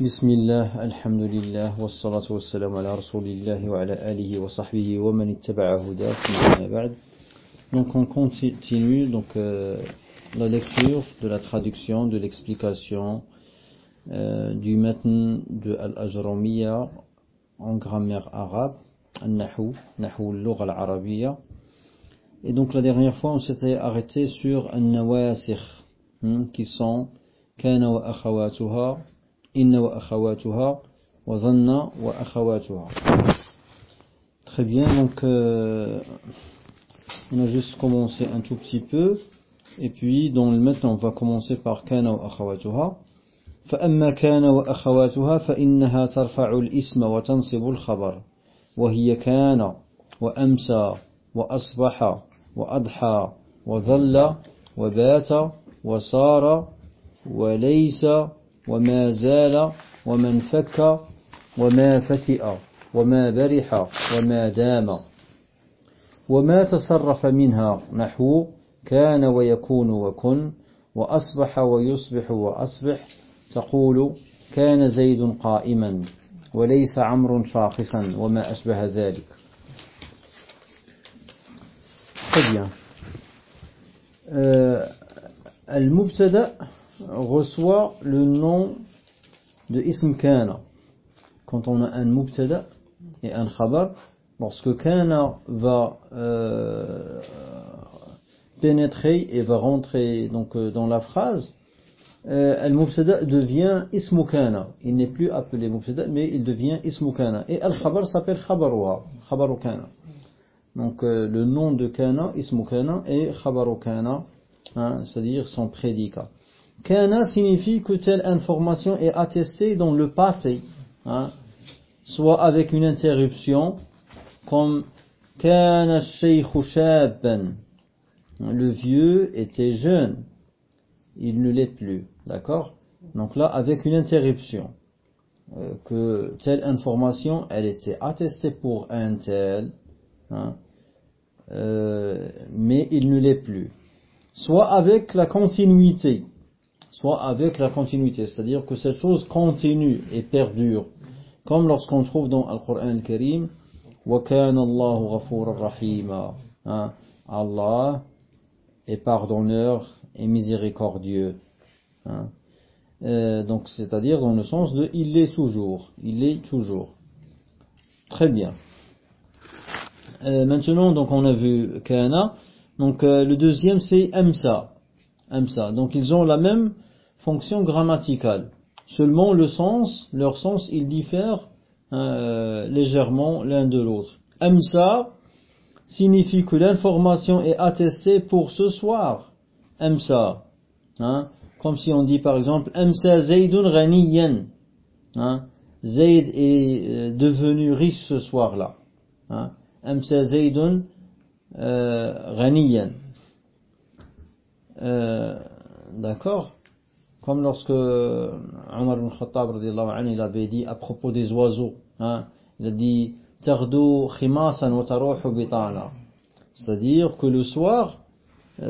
بسم الله الحمد لله والصلاة والسلام على رسول الله وعلى آله وصحبه ومن اتبع هداه ثم بعد Donc on continue donc euh, la lecture de la traduction de l'explication euh, du matn de Al-Ajramiya en grammaire arabe, Al-Nahu, Nahu al-Lugha al-Arabiyya. Et donc la dernière fois on s'était arrêté sur Al-Nawasikh hmm, qui sont Kana wa akhawatuha wa dhanna wa akhawatuha. Très bien, donc euh, on a juste commencé un tout petit peu et puis le maintenant on va commencer par wa akhawatuha. فأما كان وأخواتها فإنها ترفع الاسم وتنصب الخبر وهي كان وأمسى وأصبح وأضحى وظل وبات وصار وليس وما زال ومن فك وما فتئ وما برح وما دام وما تصرف منها نحو كان ويكون وكن وأصبح ويصبح وأصبح تقول كان زيد قائما وليس عمر شاخصا وما أشبه ذلك Très bien. Reçoit le nom de ism kana. Quand on a un mubtada et un khabar, lorsque kana va euh, pénétrer et va rentrer donc euh, dans la phrase, euh, al-mubtada devient ismu kana. Il n'est plus appelé mubtada, mais il devient ismu kana. Et al-khabar s'appelle khabaruha, khabaru kana. Donc euh, le nom de kana, ismu kana, et khabaru kana, hein, c'est-à-dire son prédicat. Kana signifie que telle information est attestée dans le passé, hein, soit avec une interruption, comme Kana. Le vieux était jeune, il ne l'est plus, d'accord? Donc là, avec une interruption, euh, que telle information, elle était attestée pour un tel, hein, euh, mais il ne l'est plus. Soit avec la continuité, soit avec la continuité, c'est-à-dire que cette chose continue et perdure, comme lorsqu'on trouve dans le Coran al-Karim, وَكَانَ اللَّهُ غَفُورًا رَحِيمًا hein, Allah est pardonneur et miséricordieux. Hein. Euh, donc c'est-à-dire dans le sens de il est toujours, il est toujours. Très bien. Euh, maintenant donc on a vu kana, donc euh, le deuxième c'est amsa. Amsa. Donc ils ont la même fonction grammaticale. Seulement le sens, leur sens, il diffère euh, légèrement l'un de l'autre. Amsa signifie que l'information est attestée pour ce soir. Amsa. Hein? Comme si on dit par exemple Amsa Zaydun ghaniyan. Hein? Est euh, devenu riche ce soir-là. Hein? Amsa Zaydun euh, ghaniyan. Euh, D'accord Comme lorsque Omar ibn Khattab il avait dit à propos des oiseaux, hein, il a dit. C'est-à-dire que le soir,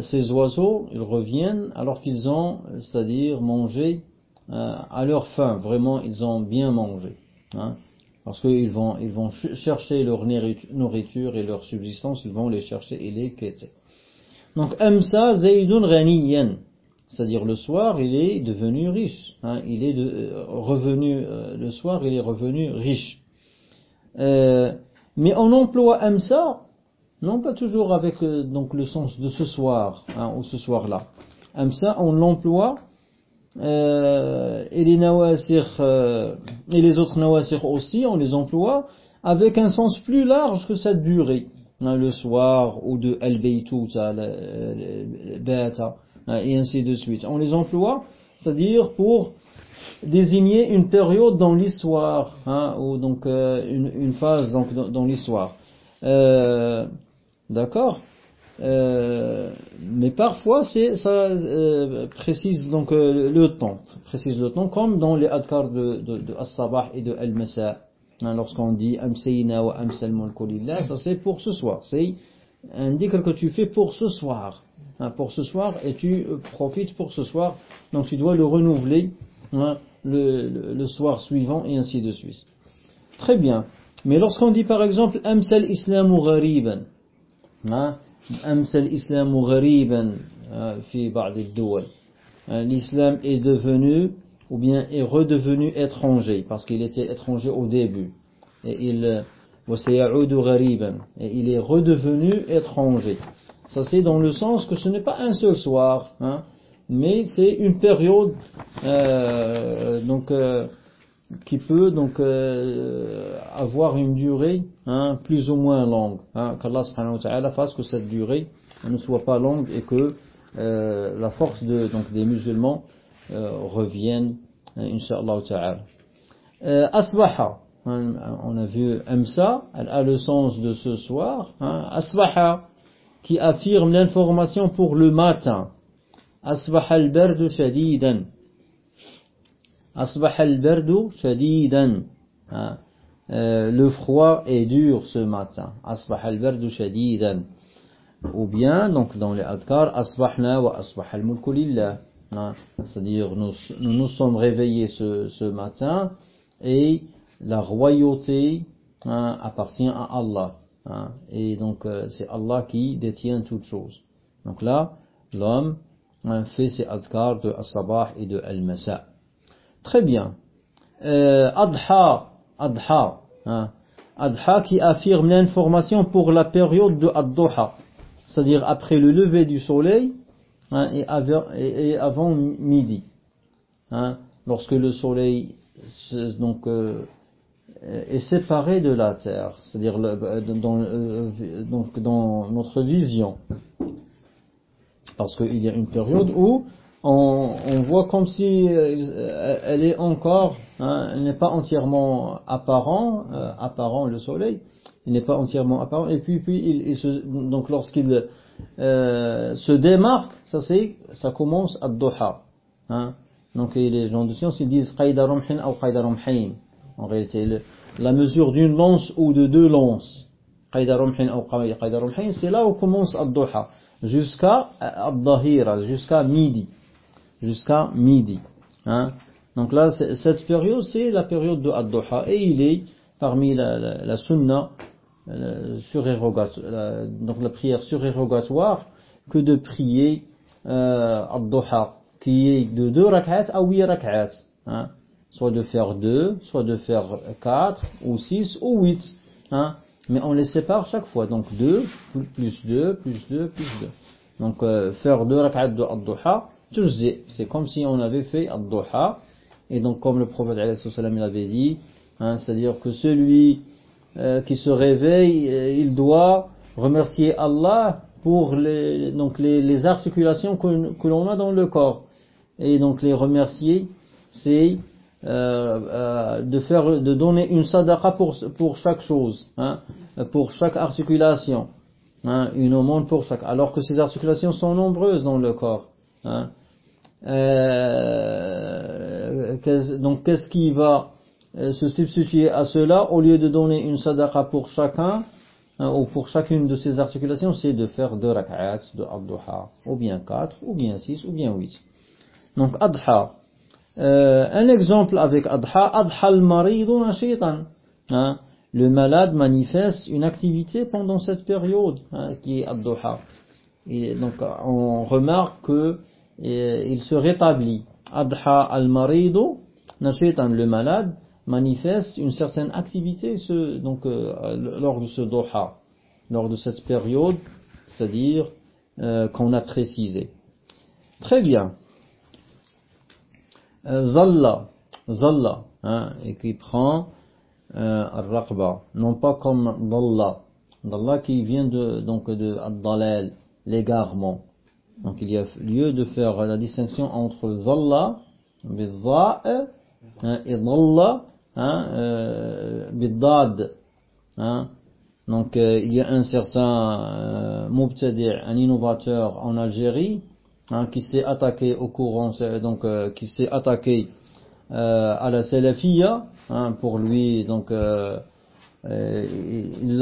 ces oiseaux, ils reviennent alors qu'ils ont, c'est-à-dire mangé euh, à leur faim. Vraiment, ils ont bien mangé. Hein, parce qu'ils vont, ils vont chercher leur nourriture et leur subsistance, ils vont les chercher et les quitter. Donc, Amsa Zaydun. C'est-à-dire le soir, il est devenu riche. Hein, il est euh, revenu, euh, le soir, il est revenu riche. Euh, mais on emploie Amsa, non pas toujours avec donc le sens de ce soir, hein, ou ce soir-là. Amsa, on l'emploie, et les nawasir, et les autres nawasir aussi, on les emploie avec un sens plus large que cette durée. Hein, le soir, ou de al-baytuta, bata, et ainsi de suite. On les emploie, c'est-à-dire pour désigner une période dans l'histoire, hein, ou donc euh, une, phase dans, l'histoire. Euh, D'accord? Euh, Mais parfois, c'est ça précise donc le temps, précise le temps, comme dans les adkar de, de, de As-Sabah et de Al-Masa. Hein, Lorsqu'on dit Amsayna wa Amsal Mulkulillah, ça c'est pour ce soir. C'est un dhikr que tu fais pour ce soir. Hein, pour ce soir, et tu profites pour ce soir. Donc tu dois le renouveler hein, le, soir suivant et ainsi de suite. Très bien. Mais lorsqu'on dit par exemple Amsal islamu ghariban, Amsal islamu ghariban euh, fi l'islam est devenu ou bien est redevenu étranger parce qu'il était étranger au début et il et il est redevenu étranger. Ça c'est dans le sens que ce n'est pas un seul soir, hein, mais c'est une période euh, donc euh, qui peut donc euh, avoir une durée hein, plus ou moins longue. Hein, Qu'Allah subhanahu wa ta'ala fasse que cette durée ne soit pas longue et que euh, la force de, donc, des musulmans euh, reviennent, euh, Inch'Allah ta'ala. Euh, asbaha, hein, on a vu Amsa, elle a le sens de ce soir. Hein. Asbaha, qui affirme l'information pour le matin. Asbaha al-bardu shadidan. Asbaha al-bardu shadidan. Hein. Le froid est dur ce matin. Asbaha al-bardu shadidan. Ou bien, donc dans les adkar, asbahna wa asbaha al-Mulkulillah c'est-à-dire nous, nous nous sommes réveillés ce, ce matin et la royauté hein, appartient à Allah hein, et donc euh, c'est Allah qui détient toutes choses donc là l'homme fait ses adkar de As-Sabah et de Al-Masa. Très bien. Euh, Adha, Adha, hein. Adha qui affirme l'information pour la période de Ad-Duha, c'est-à-dire après le lever du soleil hein, et, avant, midi. Hein, lorsque le soleil donc, euh, est séparé de la terre, c'est-à-dire dans, euh, donc dans notre vision. Parce qu'il y a une période où on, voit comme si euh, elle est encore, hein, elle n'est pas entièrement apparent, euh, apparent le soleil, il n'est pas entièrement apparent. Et puis, puis il se, donc lorsqu'il euh, se démarque, ça c'est, commence à doha. Hein. Donc les gens de science ils disent ou En réalité, la mesure d'une lance ou de deux lances. C'est là où commence à doha jusqu'à Ad-Dahira, jusqu'à midi. Jusqu'à midi. Hein. Donc là, cette période, c'est la période de Ad-Duha. Et il est parmi la, la, la sunna euh, surérogatoire, donc la prière surérogatoire, que de prier euh, Ad-Duha, qui est de deux rak'at à huit rak'at. Hein. Soit de faire deux, soit de faire quatre, ou six, ou huit. Hein. Mais on les sépare chaque fois. Donc 2, plus 2, plus 2, plus 2. Donc euh, faire deux rak'at de ad-duha, c'est comme si on avait fait ad-duha. Et donc comme le prophète l'avait dit, hein, c'est-à-dire que celui euh, qui se réveille, euh, il doit remercier Allah pour les, donc les, articulations que, que l'on a dans le corps. Et donc les remercier, c'est euh, de faire, de donner une sadaqa pour, pour chaque chose, hein, pour chaque articulation, hein, une aumône pour chaque, alors que ces articulations sont nombreuses dans le corps. Hein. Donc qu'est-ce qui va se substituer à cela au lieu de donner une sadaqa pour chacun hein, ou pour chacune de ces articulations, c'est de faire deux rak'at de adha, ou bien quatre, ou bien six, ou bien huit. Donc adha, euh, un exemple avec Adha, Adha al-maridu nashitan. Hein, le malade manifeste une activité pendant cette période hein, qui est Adha. Et donc on remarque que euh, il se rétablit. Adha al-maridu le malade manifeste une certaine activité euh, lors de ce doha, lors de cette période, c'est-à-dire euh, qu'on a précisé. Très bien. Zalla, Zalla, hein, et qui prend euh, Raqba, non pas comme Dalla, Dalla qui vient de, donc de Ad-Dalal, l'égarement. Donc il y a lieu de faire la distinction entre Zalla, hein, et Dalla, hein, euh, Biddad. Hein. Donc euh, il y a un certain euh, un innovateur en Algérie, hein, qui s'est attaqué au courant, donc euh, qui s'est attaqué euh, à la salafia, hein, pour lui, donc il,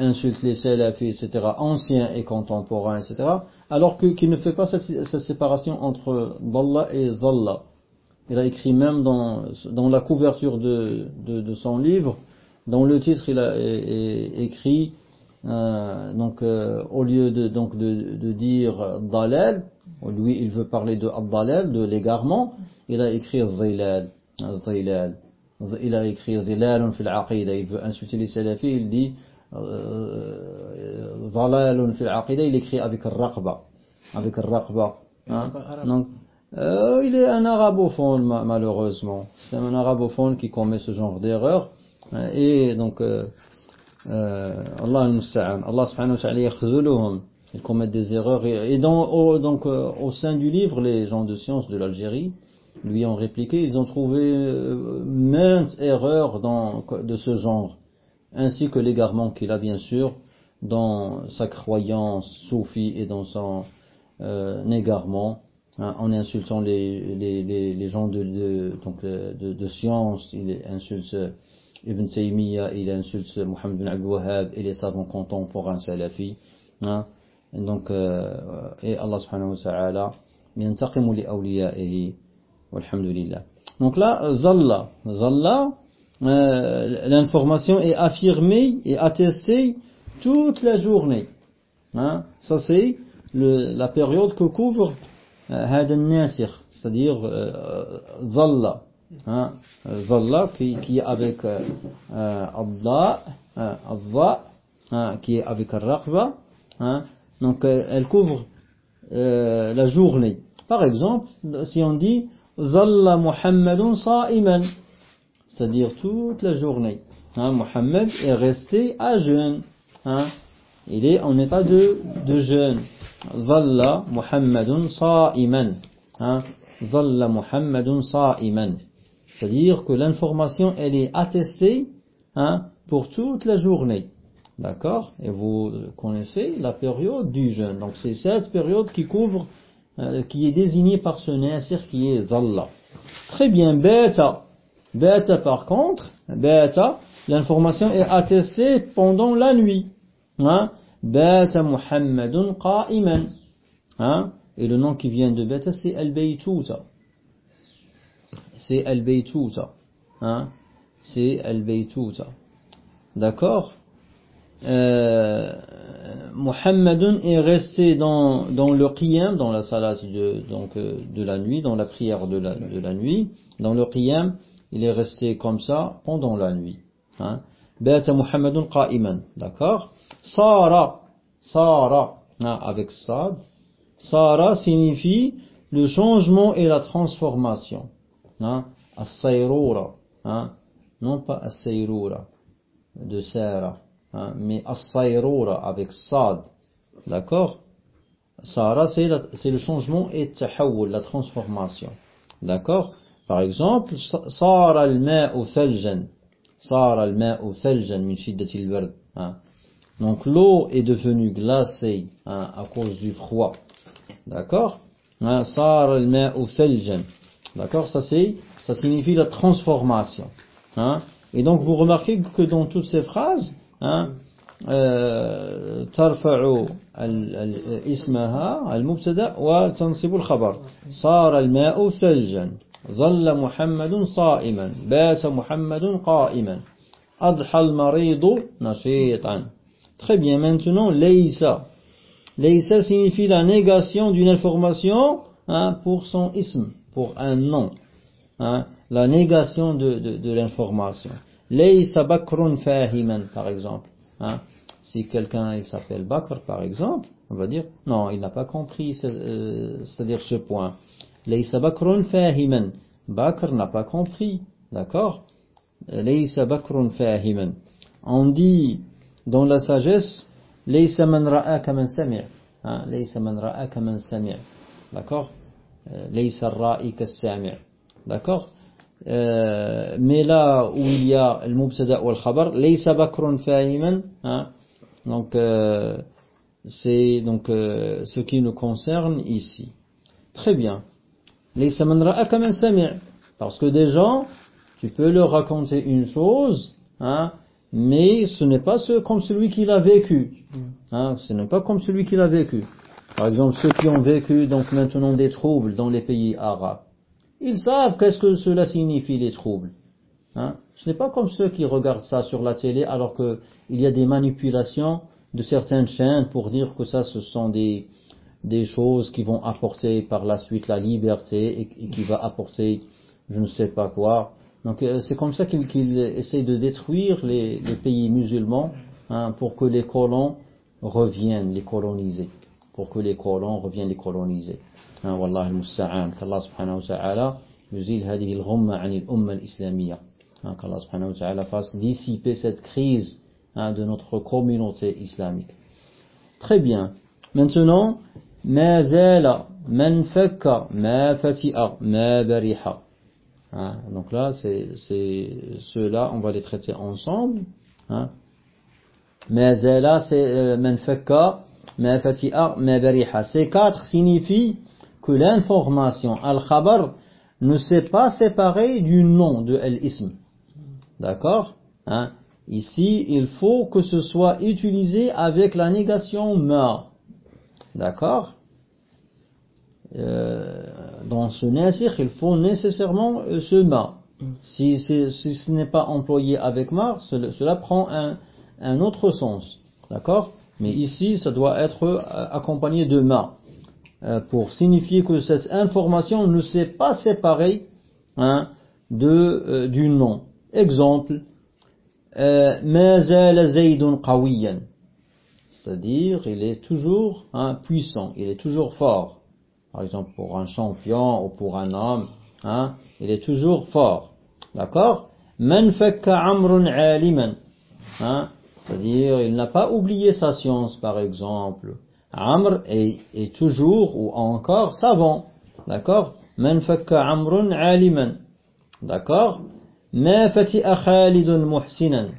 insulte les salafis, etc., anciens et contemporains, etc., alors qu'il ne fait pas cette, cette, séparation entre Dalla et Zalla. Il a écrit même dans, dans la couverture de, de, de son livre, dans le titre, il a écrit, euh, donc euh, au lieu de, donc de, de dire dalal, lui il veut parler de dalal, de l'égarement, il a écrit zilal, zilal. Il a écrit zilalun fil aqida, il veut insulter les salafis, il dit zalalun fil aqida, il écrit avec raqba, avec raqba. Hein? Donc, euh, il est un arabophone malheureusement. C'est un arabophone qui commet ce genre d'erreur. Et donc, euh, euh, Allah Allah subhanahu wa ta'ala ils commettent des erreurs. Et, au, donc, euh, au sein du livre, les gens de science de l'Algérie lui ont répliqué, ils ont trouvé euh, maintes erreurs de ce genre, ainsi que l'égarement qu'il a bien sûr dans sa croyance soufie et dans son euh, égarement. Hein, en insultant les, les, les, les gens de, de, donc de, de, science, il insulte Ibn Taymiyyah, il insulte Mohammed bin Abdul Wahhab et les savants contemporains salafis. Hein. Et donc, euh, et Allah subhanahu wa ta'ala, ينتقم لأوليائه والحمد لله. Donc là, Zalla, Zalla, euh, l'information est affirmée et attestée toute la journée. Hein. Ça c'est la période que couvre هذا الناسخ, c'est-à-dire euh, Zalla. hein, Zalla qui, qui est avec euh, Allah, hein, Allah hein, qui est avec Raqba, hein, donc euh, elle couvre euh, la journée. Par exemple, si on dit Zalla Muhammadun sa'iman, c'est-à-dire toute la journée. Hein, Muhammad est resté à jeûne. Hein, il est en état de, de jeûne. Zalla Muhammadun sa'iman. Hein, Zalla Muhammadun sa'iman. C'est-à-dire que l'information, elle est attestée hein, pour toute la journée. D'accord? Et vous connaissez la période du jeûne. Donc c'est cette période qui couvre, euh, qui est désignée par ce nasir qui est Zalla. Très bien, Beta. Beta par contre, Beta, l'information est attestée pendant la nuit. Hein? Beta Muhammadun qa'iman. Hein? Et le nom qui vient de Beta, c'est Al-Baytuta c'est al-baytuta. Hein? C'est al-baytuta. D'accord? Euh, Muhammadun est resté dans, dans le qiyam, dans la salat de, donc, euh, de la nuit, dans la prière de la, de la nuit. Dans le qiyam, il est resté comme ça pendant la nuit. Hein? Bata Muhammadun qa'iman. D'accord? Sara, Sara, avec sad. Sara signifie le changement et la transformation. As-sayroura, hein, non pas as-sayroura de Sarah, hein, mais as-sayroura avec sad, d'accord? Sara, c'est le changement et tahawul, la transformation, d'accord? Par exemple, Sara al-ma'u thaljan, Sara al-ma'u thaljan min shiddatil bard, hein? Donc l'eau est devenue glacée hein, à cause du froid. D'accord hein, Sara al-ma'u thaljan. D'accord ça, c'est, ça signifie la transformation. Hein Et donc vous remarquez que dans toutes ces phrases, hein, ترفع اسمها المبتدا وتنصب الخبر صار الماء ثلجا ظل محمد صائما بات محمد قائما أضحى المريض نشيطا Très bien, maintenant, leïsa. Leïsa signifie la négation d'une information hein, pour son ism pour un nom. Hein, la négation de, l'information. Laysa bakrun fahiman, par exemple. Hein, si quelqu'un s'appelle Bakr, par exemple, on va dire, non, il n'a pas compris, euh, c'est-à-dire ce point. Laysa bakrun fahiman. Bakr n'a pas compris. D'accord? Laysa bakrun fahiman. On dit dans la sagesse, Laysa man ra'a kaman sami'. Hein, laysa man ra'a kaman sami'. D'accord? Euh, laysa ra'i kas-sami'. D'accord? Euh, mais là où il y a le mubtada ou le khabar, laysa bakrun fahiman, hein, donc euh, c'est donc euh, ce qui nous concerne ici. Très bien. Laysa man ra'a kaman sami'. Parce que des gens, tu peux leur raconter une chose, hein, mais ce n'est pas ce, comme celui qui l'a vécu hein, ce n'est pas comme celui qui l'a vécu par exemple, ceux qui ont vécu donc maintenant des troubles dans les pays arabes, Ils savent qu'est-ce que cela signifie les troubles. Hein? Ce n'est pas comme ceux qui regardent ça sur la télé alors qu'il y a des manipulations de certaines chaînes pour dire que ça ce sont des, des choses qui vont apporter par la suite la liberté et, qui va apporter je ne sais pas quoi. Donc euh, c'est comme ça qu'il qu essaye de détruire les, les pays musulmans hein, pour que les colons reviennent les coloniser. Pour que les colons reviennent les coloniser. Hein, Wallah al-Musta'an. Qu'Allah subhanahu wa ta'ala yuzil hadihi al-ghumma anil umma islamiyya hein, Qu'Allah subhanahu wa ta'ala fasse dissiper cette crise hein, de notre communauté islamique. Très bien. Maintenant, ma zala man fakka ma fati'a ma bariha. Hein? Donc là, c'est ceux-là, on va les traiter ensemble. Hein. Mais là, c'est euh, manfakka, mais fatiha, mais bariha. Ces quatre signifient que l'information, al-khabar, ne s'est pas séparée du nom de l'ism. D'accord? Hein? Ici, il faut que ce soit utilisé avec la négation ma. D'accord? Euh, dans ce nasir, il faut nécessairement euh, ce ma. Mm. Si, ce n'est pas employé avec ma, cela, prend un, autre sens. D'accord? Mais ici, ça doit être euh, accompagné de ma. Euh, pour signifier que cette information ne s'est pas séparée hein, de, du nom. Exemple, euh, c'est-à-dire il est toujours hein, puissant, il est toujours fort. Par exemple, pour un champion ou pour un homme, hein, il est toujours fort. D'accord? Amrun aliman. Hein, c'est-à-dire, il n'a pas oublié sa science, par exemple. Amr est, est toujours ou encore savant. D'accord? Amrun aliman. D'accord? Ma fati'a khalidun muhsinan.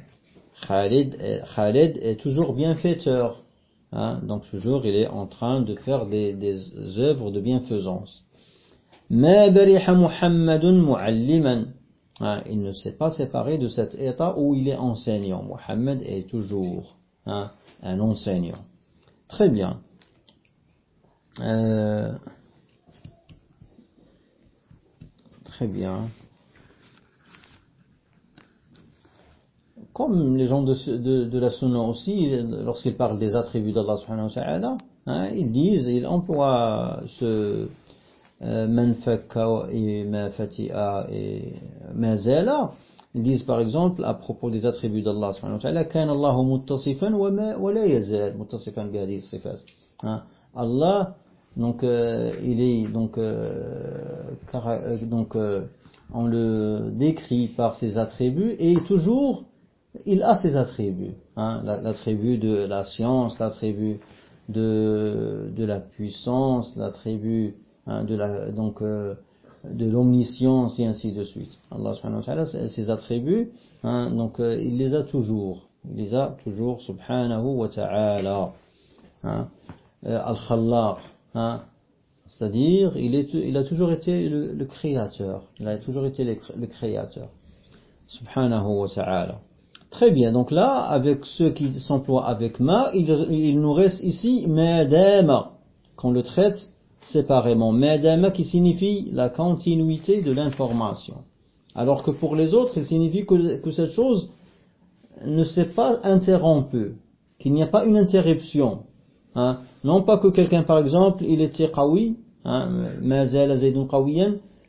Khalid, Khalid est toujours bienfaiteur. Hein, donc toujours il est en train de faire des, des œuvres de bienfaisance. Ma Muhammadun mu'alliman. Hein, il ne s'est pas séparé de cet état où il est enseignant. Muhammad est toujours hein, un enseignant. Très bien. Euh, très bien. Comme les gens de, de, de la Sunna aussi, lorsqu'ils parlent des attributs d'Allah subhanahu wa ta'ala, hein, ils disent, ils emploient ce euh, man fakka et ma fati'a et ma zala. Ils disent par exemple à propos des attributs d'Allah subhanahu wa ta'ala, كان الله متصفا وما ولا يزال متصفا بهذه الصفات. Hein, Allah donc euh, il est donc euh, euh donc euh, on le décrit par ses attributs et toujours il a ses attributs, hein, l'attribut de la science, l'attribut de, la puissance, l'attribut hein, de donc euh, de l'omniscience et ainsi de suite. Allah subhanahu wa ta'ala, ses attributs, hein, donc euh, il les a toujours, il les a toujours subhanahu wa ta'ala. Euh, Al-Khallaq, c'est-à-dire il, a toujours été le, créateur, il a toujours été le créateur. Subhanahu wa ta'ala. Très bien, donc là, avec ceux qui s'emploient avec ma, il, nous reste ici madama, qu'on le traite séparément. Madama qui signifie la continuité de l'information. Alors que pour les autres, il signifie que, cette chose ne s'est pas interrompue, qu'il n'y a pas une interruption. Hein. Non pas que quelqu'un, par exemple, il était qawi, hein,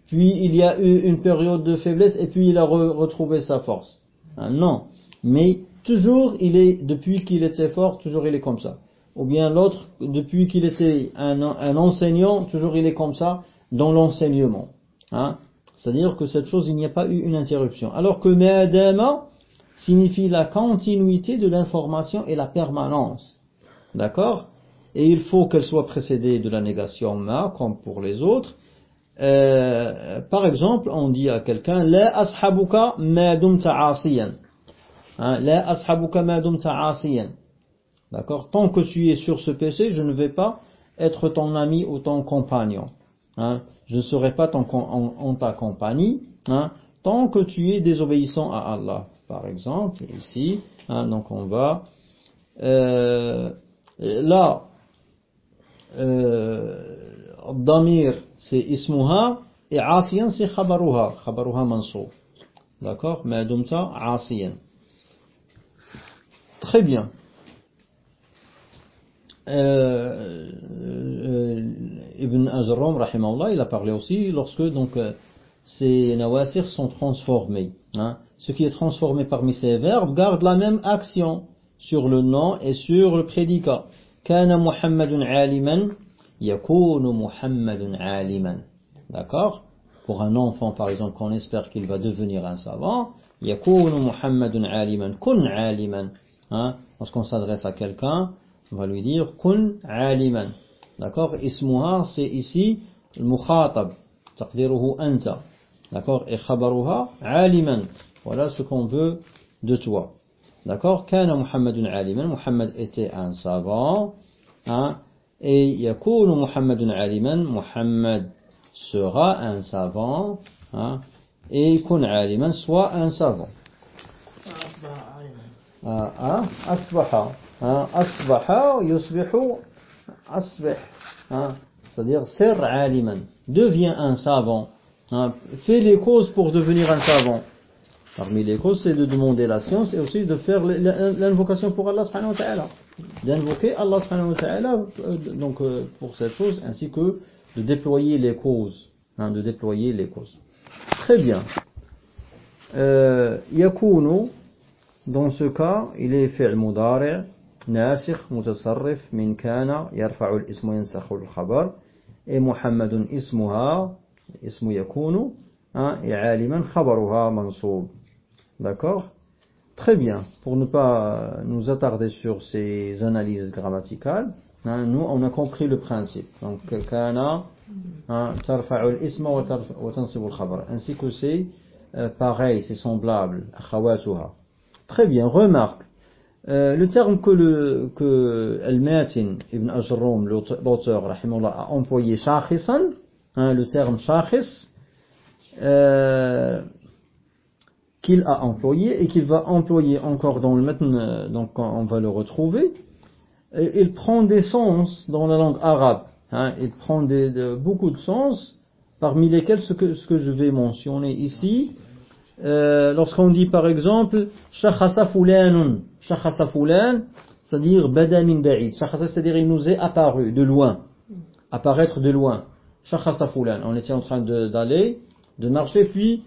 puis il y a eu une période de faiblesse et puis il a retrouvé sa force. Hein. Non, mais toujours il est, depuis qu'il était fort, toujours il est comme ça. Ou bien l'autre, depuis qu'il était un, enseignant, toujours il est comme ça dans l'enseignement. Hein? C'est-à-dire que cette chose, il n'y a pas eu une interruption. Alors que Me'adama signifie la continuité de l'information et la permanence. D'accord? Et il faut qu'elle soit précédée de la négation ma, comme pour les autres. Euh, par exemple, on dit à quelqu'un, La ashabuka ma dumta asiyan. Hein, la ashabuka D'accord Tant que tu es sur ce péché, je ne vais pas être ton ami ou ton compagnon. Hein, je ne serai pas en, ta compagnie hein, tant que tu es désobéissant à Allah. Par exemple, ici, hein, donc on va... Euh, là, euh, Damir, c'est Ismuha, Et asiyan c'est khabaruha, khabaruha mansoub. D'accord Ma dumta asiyan. Très bien. Euh, euh, Ibn Azram, rahimahullah, il a parlé aussi lorsque donc euh, ces nawasir sont transformés. Hein. Ce qui est transformé parmi ces verbes garde la même action sur le nom et sur le prédicat. Kana Muhammadun aliman, yakunu Muhammadun aliman. D'accord? Pour un enfant, par exemple, qu'on espère qu'il va devenir un savant, yakunu Muhammadun aliman, kun aliman. Hein? Lorsqu'on s'adresse à quelqu'un, on va lui dire kun aliman. D'accord? Ismuha, c'est ici le mukhatab. Taqdiruhu anta. D'accord? Et khabaruha aliman. Voilà ce qu'on veut de toi. D'accord? Kana Muhammadun aliman. Muhammad était un savant. Hein? Et yakunu Muhammadun aliman. Muhammad sera un savant. Hein? Et kun aliman soit un savant. Euh, hein? asbaha. Hein, asbaha, yusbihu, asbih. Hein, C'est-à-dire, ser aliman. Deviens un savant. Hein, fais les causes pour devenir un savant. Parmi les causes, c'est de demander la science et aussi de faire l'invocation pour Allah subhanahu wa ta'ala. D'invoquer Allah subhanahu wa ta'ala euh, donc, euh, pour cette chose, ainsi que de déployer les causes. Hein, de déployer les causes. Très bien. Euh, dans ce cas, il est fi'l mudari' nasikh mutasarrif min kana yarfa'u al-ismu yansakhu al-khabar et Muhammadun ismuha ismu yakunu et aliman khabaruha mansub. D'accord? Très bien. Pour ne pas nous attarder sur ces analyses grammaticales, hein, nous on a compris le principe. Donc kana tarfa'u al-isma wa tansibu al-khabar. Ainsi que c'est euh, pareil, c'est semblable, akhawatuha. Très bien, remarque. Euh, le terme que, le, que Al-Matin ibn Ajrum, l'auteur, a employé shakhisan, hein, le terme shakhis, euh, qu'il a employé et qu'il va employer encore dans le matin, euh, donc on va le retrouver, et il prend des sens dans la langue arabe. Hein, il prend beaucoup de sens, parmi lesquels ce que, ce que je vais mentionner ici, euh, lorsqu'on dit par exemple shakhasa fulanun, shakhasa fulan, c'est-à-dire bada min ba'id. Shakhasa c'est-à-dire il nous est apparu de loin, apparaître de loin. Shakhasa fulan, on était en train d'aller, de, marcher, puis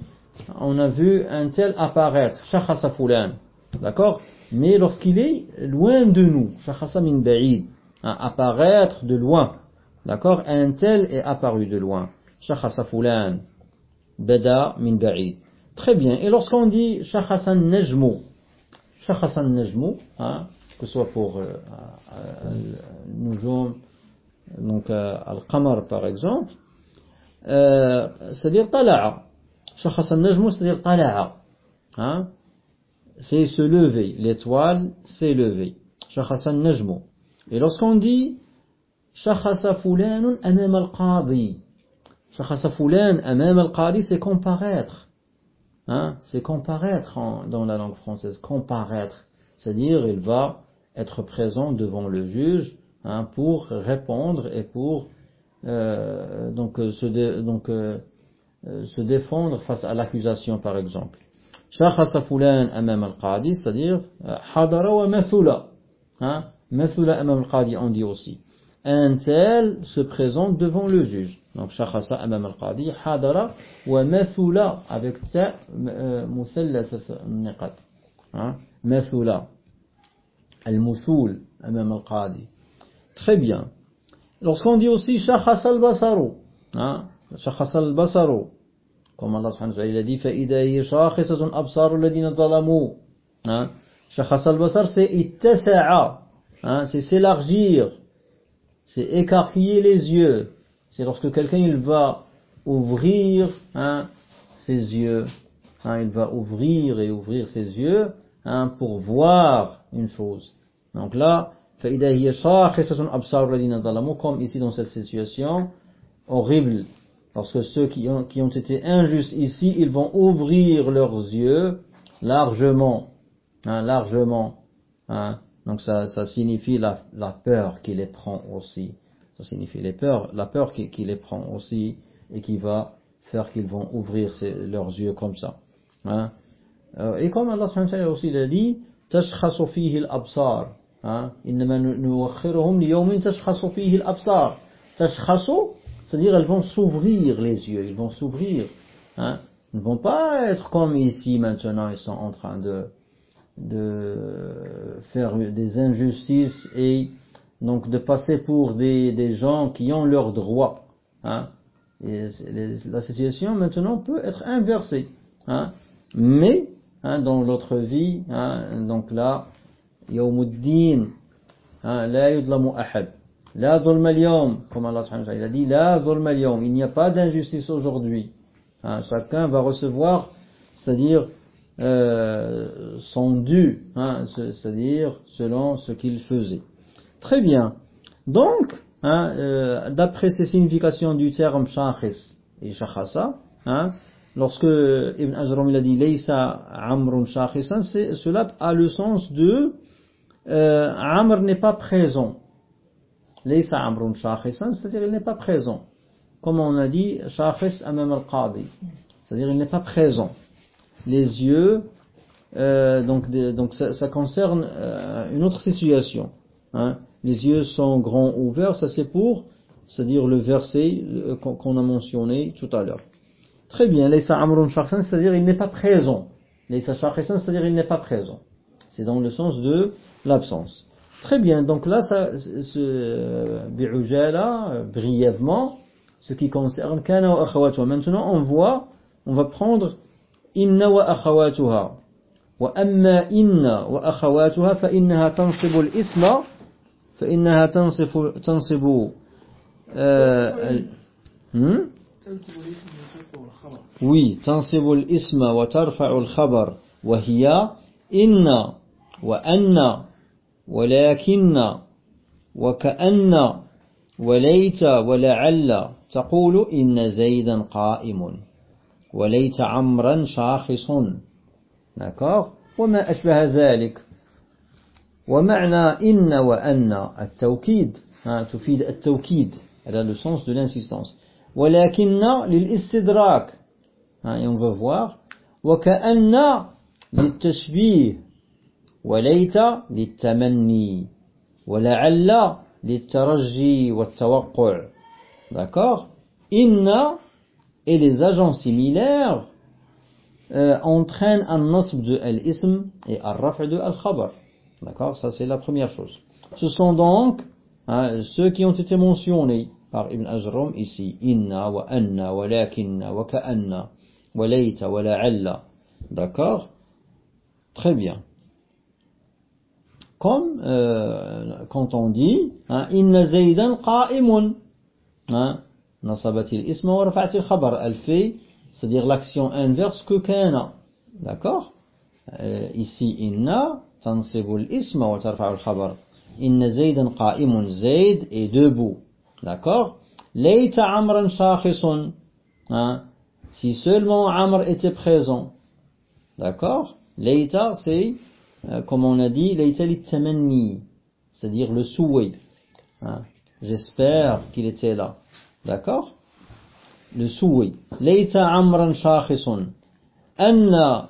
on a vu un tel apparaître, shakhasa fulan. D'accord? Mais lorsqu'il est loin de nous, shakhasa min ba'id, hein, apparaître de loin. D'accord? Un tel est apparu de loin. Shakhasa fulan, bada min ba'id. Très bien. Et lorsqu'on dit Shakhasan Najmu, Shakhasan Najmu, hein, que ce soit pour euh, euh, Nujum, donc euh, Al-Qamar par exemple, euh, c'est-à-dire Tala'a. Shakhasan Najmu, c'est-à-dire Tala'a. Hein, c'est se lever. L'étoile s'est levée. Shakhasan Najmu. Et lorsqu'on dit Shakhasa Fulanun Amam Al-Qadi, Shakhasa Fulan Amam Al-Qadi, c'est comparaître. Hein, c'est comparaître dans la langue française, comparaître. C'est-à-dire, il va être présent devant le juge hein, pour répondre et pour euh, donc, euh, se, dé, donc euh, euh, se défendre face à l'accusation, par exemple. شخص فلان أمام القاضي, c'est-à-dire حضر ومثل. Hein, مثل أمام القاضي, on dit aussi. Un tel se présente devant le juge. Donc, شخص أمام القاضي حضر ومثل avec ta مثلثة النقط مثل المثول أمام القاضي très bien. Lorsqu'on dit aussi شخص البصر شخص البصر comme Allah subhanahu wa ta'ala dit فإذا هي شاخصة أبصار الذين ظلموا. شخص البصر c'est اتسع c'est s'élargir. C'est écarquiller les yeux. C'est lorsque quelqu'un il va ouvrir hein, ses yeux, hein, il va ouvrir et ouvrir ses yeux hein, pour voir une chose. Donc là, comme ici dans cette situation horrible, lorsque ceux qui ont, qui ont été injustes ici, ils vont ouvrir leurs yeux largement, hein, largement. Hein. Donc ça, ça signifie la, la peur qui les prend aussi. Ça signifie les peurs, la peur qui, qui, les prend aussi et qui va faire qu'ils vont ouvrir leurs yeux comme ça. Hein. Euh, et comme Allah subhanahu wa ta'ala aussi l'a dit, تشخص فيه الأبصار إنما نوخرهم ليوم تشخص فيه الأبصار تشخص c'est-à-dire elles vont s'ouvrir les yeux, ils vont s'ouvrir. Hein. Ils ne vont pas être comme ici maintenant, ils sont en train de, de faire des injustices et donc de passer pour des, des gens qui ont leurs droits. Hein. Et la situation maintenant peut être inversée. Hein. Mais hein, dans l'autre vie, hein, donc là, Yawmuddin, hein, la yudlamu ahad. La dhulma comme Allah subhanahu wa dit, la dhulma il n'y a pas d'injustice aujourd'hui. Hein, chacun va recevoir, c'est-à-dire euh, son dû, c'est-à-dire selon ce qu'il faisait. Très bien. Donc, hein, euh, d'après ces significations du terme shakhis et shakhasa, hein, lorsque Ibn Ajram il a dit Laysa Amrun shakhisan, cela a le sens de euh, Amr n'est pas présent. Laysa Amrun shakhisan, c'est-à-dire il n'est pas présent. Comme on a dit, shakhis amam al-qadi. C'est-à-dire il n'est pas présent. Les yeux, euh, donc, donc ça, concerne une autre situation. Hein. Les yeux sont grands ouverts, ça c'est pour, c'est-à-dire le verset qu'on a mentionné tout à l'heure. Très bien, Laysa Amrun shakhisan, c'est-à-dire il n'est pas présent. Laysa shakhisan, c'est-à-dire il n'est pas présent. C'est dans le sens de l'absence. Très bien, donc là, ça, ce brièvement, ce qui concerne kana wa. Maintenant, on voit, on va prendre inna wa akhawatuha. Wa amma inna wa akhawatuha fa innaha tansibu al-isma fa innaha tansibu tansibu oui تنصب الإسم وترفع الخبر وهي إن وأن ولكن وكأن وليت ولعل تقول إن زيدا قائم وليت عمرا شاخص. d'accord وما أشبه ذلك؟ ومعنى إن وأن التوكيد تفيد التوكيد هذا le sens de l'insistance ولكن للاستدراك et on va voir وكأن للتشبيه وليت للتمني ولعل للترجي والتوقع d'accord inna et les agents similaires euh, entraînent un nasb de al-ism et un raf' de al-khabar d'accord? Ça c'est la première chose. Ce sont donc hein, ceux qui ont été mentionnés par Ibn Ajram ici inna wa anna wa lakinna wa ka'anna wa layta wa la'alla. D'accord? Très bien. Comme euh, quand on dit hein, inna zaydan qa'imun hein, nasabat al-isma wa rafa'at al-khabar elle fait c'est-à-dire l'action inverse que kana. D'accord? Euh, ici inna tansibu al-isma wa tarfa'u al-khabar inna zaydan zayd est debout d'accord? layta amran shakhisun hein, si seulement amr était présent d'accord? layta c'est euh, comme on a dit, c'est-à-dire le souhait. Hein? J'espère qu'il était là. D'accord? Le souhait. Leita amran shakhisun. Anna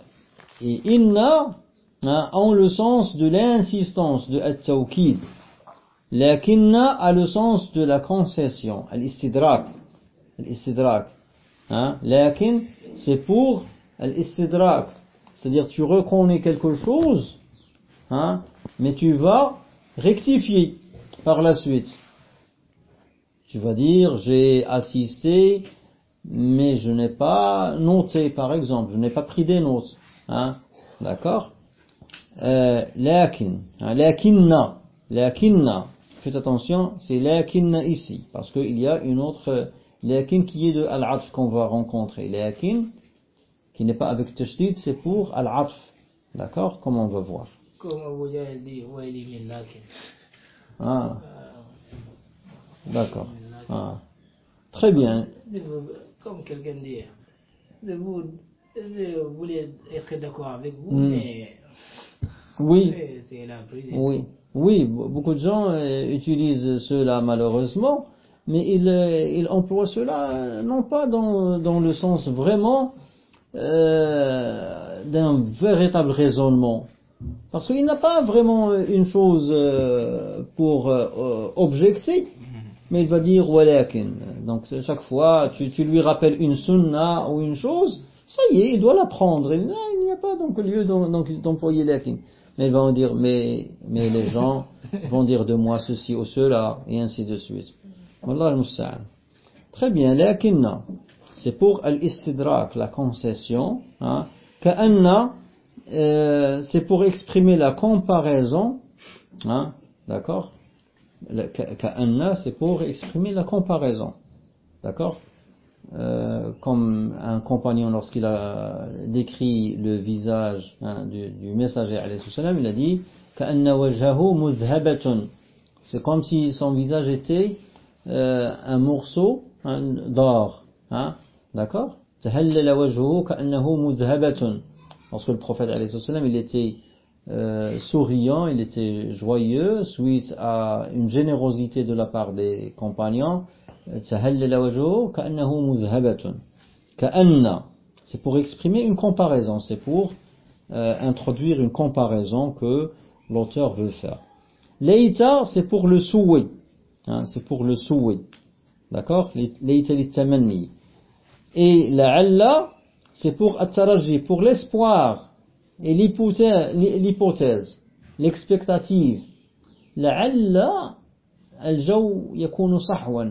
et inna hein, ont le sens de l'insistance, de at-tawkid. Lakinna a le sens de la concession, al-istidrak. Al-istidrak. Hein? Lakin, c'est pour al-istidrak. C'est-à-dire tu reconnais quelque chose hein, mais tu vas rectifier par la suite. Tu vas dire, j'ai assisté, mais je n'ai pas noté, par exemple, je n'ai pas pris des notes. Hein, D'accord? Lakin, hein, lakinna, lakinna, faites attention, c'est lakinna ici, parce qu'il y a une autre lakin qui est de al-atf qu'on va rencontrer. Lakin, qui n'est pas avec tashdid, c'est pour al-atf. D'accord? Comme on va voir. Ah. D'accord. Ah. Très bien. Comme quelqu'un dit, je voulais être d'accord avec vous, hmm. mais. Oui. Oui. Oui, beaucoup de gens euh, utilisent cela malheureusement, mais il, euh, il emploie cela euh, non pas dans, dans le sens vraiment euh, d'un véritable raisonnement. Parce qu'il n'a pas vraiment une chose pour objecter, mais il va dire walakin. Donc chaque fois, tu, tu lui rappelles une sunna ou une chose, ça y est, il doit l'apprendre. Il il n'y a pas donc lieu d'employer lakin. Mais il va en dire, mais, les gens vont dire de moi ceci ou cela, et ainsi de suite. Al-musta'an. Très bien, lakinna, c'est pour al-istidrak, la concession. Hein. Ka'anna, euh, c'est pour exprimer la comparaison. Hein, D'accord? Ka'anna, c'est pour exprimer la comparaison. D'accord? Euh, Comme un compagnon, lorsqu'il a décrit le visage hein, du, du messager, il a dit. C'est comme si son visage était euh, un morceau hein, d'or. Hein, D'accord? Lorsque le prophète il était euh, souriant, il était joyeux suite à une générosité de la part des compagnons. C'est pour exprimer une comparaison, c'est pour euh, introduire une comparaison que l'auteur veut faire. Leïta, c'est pour le souhait. Hein, c'est pour le souhait. D'accord? Leïta. Et la c'est pour ataraji, pour l'espoir et l'hypothèse, l'hypothèse, l'expectative. لعل الجو يكون صحوا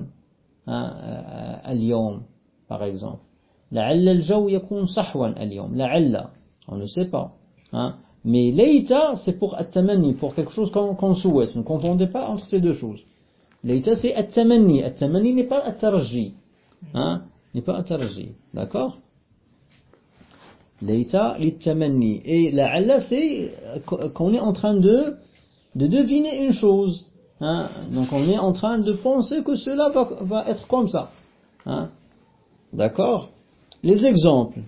ها، اليوم par exemple لعل الجو يكون صحوا اليوم لعل on ne sait pas hein. mais leïta c'est pour التمني pour quelque chose qu'on qu'on souhaite ne confondez pas entre ces deux choses leïta c'est التمني التمني n'est pas الترجي hein, n'est pas الترجي d'accord Leïta. Et la Allah, c'est qu'on est en train de, de deviner une chose. Hein. Donc on est en train de penser que cela va, va être comme ça. Hein. D'accord? Les exemples.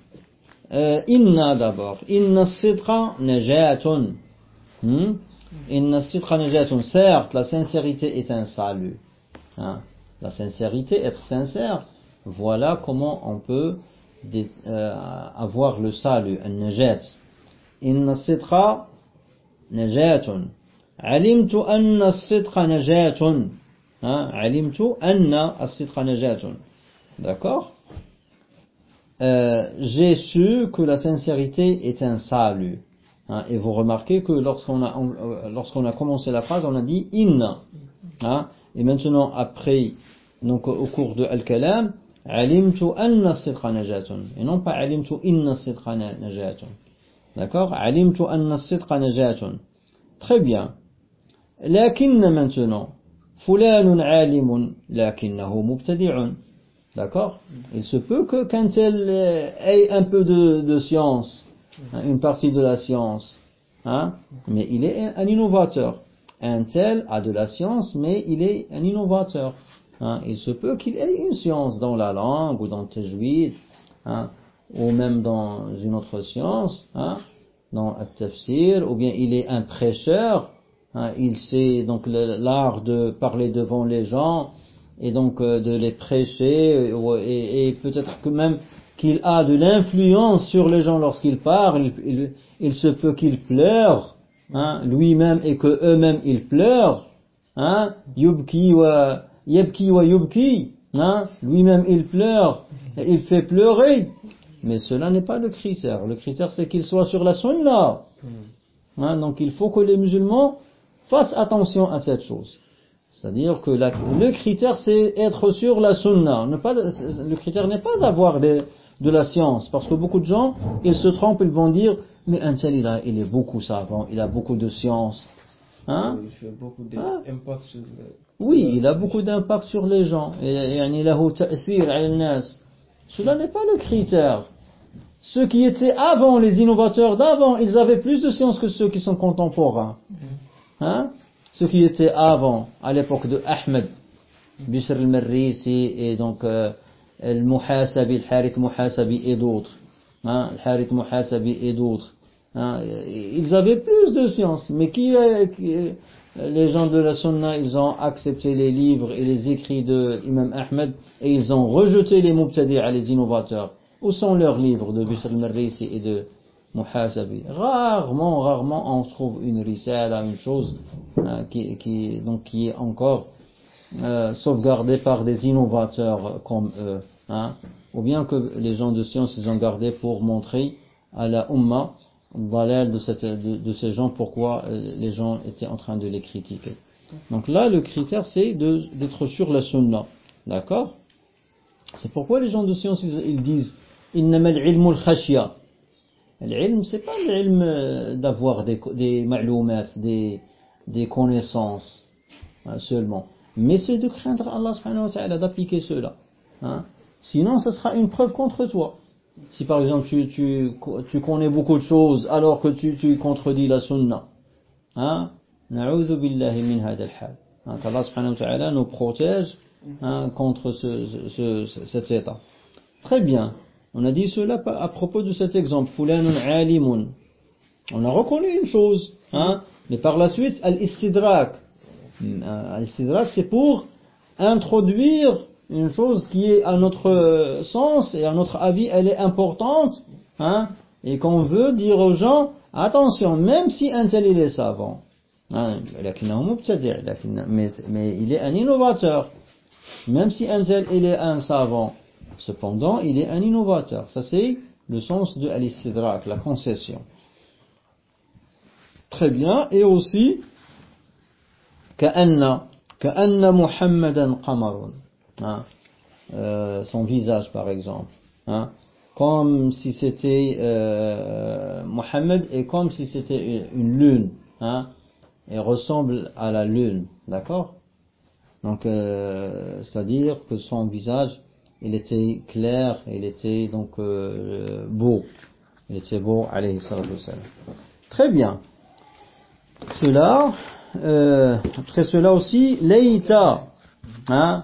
Euh, inna d'abord. Inna sidra najatun. Hmm? Inna sidra najatun. Certes, la sincérité est un salut. Hein. La sincérité, être sincère, voilà comment on peut avoir euh, le salut, al-najat. Inna sidqa najatun. Alimtu anna sidqa najatun. Hein, alimtu anna sidqa najatun. D'accord? Euh, J'ai su que la sincérité est un salut. Hein, et vous remarquez que lorsqu'on a, euh, lorsqu'on a commencé la phrase, on a dit inna. Hein, et maintenant, après, donc au cours de Al-Kalam, Alimtu anna sidqa najatun. Et non pas alimtu inna sidqa najatun. D'accord? Alimtu anna sidqa najatun. Très bien. Lakin maintenant. Fulanun alimun. Lakinnahu mubtadi'un. D'accord? Il se peut que quand elle euh, ait un peu de, de science, hein, une partie de la science, hein, mais il est un innovateur. Un tel a de la science, mais il est un innovateur hein. Il se peut qu'il ait une science dans la langue ou dans le tajwid, hein, ou même dans une autre science, hein, dans le tafsir, ou bien il est un prêcheur, hein, il sait donc l'art de parler devant les gens, et donc euh, de les prêcher, euh, et, peut-être que même qu'il a de l'influence sur les gens lorsqu'il parle, il, se peut qu'il pleure, hein, lui-même et que eux-mêmes ils pleurent, yubki yabki wa yubki, hein, lui-même il pleure, et il fait pleurer, mais cela n'est pas le critère. Le critère c'est qu'il soit sur la sunna, hein, donc il faut que les musulmans fassent attention à cette chose. C'est-à-dire que la- le critère, c'est être sur la sunna. Ne pas, le critère n'est pas d'avoir des- de la science. Parce que beaucoup de gens, ils se trompent, ils vont dire, mais un tel, il, a, il est beaucoup savant, il a beaucoup de science. Hein? Il fait beaucoup d'impact sur les... Oui, il a beaucoup d'impact sur les gens. Cela n'est pas le critère. Ceux qui étaient avant, les innovateurs d'avant, ils avaient plus de science que ceux qui sont contemporains. Mm. Hein? Ceux qui étaient avant, à l'époque de Ahmed, Bishr al-Marrisi et donc euh, al-Muhasabi, al-Harith Muhasabi et d'autres. Hein? Al-Harith Muhasabi et d'autres. Hein? Ils avaient plus de science. Mais qui, qui, les gens de la Sunna, ils ont accepté les livres et les écrits de Imam Ahmed et ils ont rejeté les Mubtadi'a, les innovateurs. Où sont leurs livres de Bishr al-Marrisi et de Muhasabi? Rarement, rarement on trouve une risala, une chose hein, qui, qui, donc, qui est encore euh, sauvegardée par des innovateurs comme eux. Hein, ou bien que les gens de science ils ont gardé pour montrer à la Ummah dalal de, ces gens, pourquoi euh, les gens étaient en train de les critiquer. Donc là, le critère, c'est d'être sur la sunna. D'accord? C'est pourquoi les gens de science, ils, disent « Innamal ilmul khashya ». L'ilm, c'est pas l'ilm euh, d'avoir des, des des, des connaissances hein, seulement. Mais c'est de craindre Allah subhanahu wa ta'ala, d'appliquer cela. Hein. Sinon, ce sera une preuve contre toi. Si par exemple tu, tu, tu connais beaucoup de choses alors que tu, tu contredis la sunna. Hein? Na'udhu billahi min hadal hal. Allah subhanahu wa ta'ala nous protège hein, contre ce, ce, ce, cet état. Très bien. On a dit cela à propos de cet exemple. Fulanun alimun. On a reconnu une chose. Hein? Mais par la suite, al-istidrak. Euh, al-istidrak, c'est pour introduire une chose qui est à notre sens et à notre avis, elle est importante. Hein? Et qu'on veut dire aux gens, attention, même si un tel il est savant, hein, mais, mais il est un innovateur. Même si un tel il est un savant, Cependant, il est un innovateur. Ça, c'est le sens de al la concession. Très bien. Et aussi, كأن كأن محمدا قمر hein, euh, son visage par exemple hein, comme si c'était euh, Mohammed et comme si c'était une lune hein, et ressemble à la lune d'accord? Donc euh, c'est à dire que son visage il était clair, il était donc beau. Il était beau, alayhi Très bien. Cela, après cela aussi, Leïta, hein,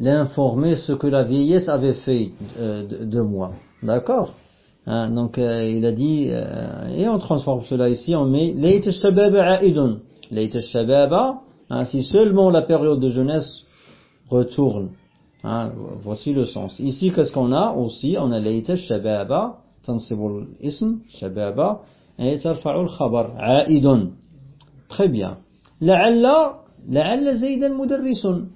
l'informer ce que la vieillesse avait fait euh, de, de, moi d'accord hein? donc euh, il a dit euh, et on transforme cela ici on met Layta shababa a'idun Layta shababa hein, si seulement la période de jeunesse retourne. Hein, voici le sens. Ici, qu'est-ce qu'on a aussi On a layta shababa, tansibul ism, shababa, et tarfa'ul khabar, a'idun. Très bien. La'alla, la'alla zaydan mudarrisun.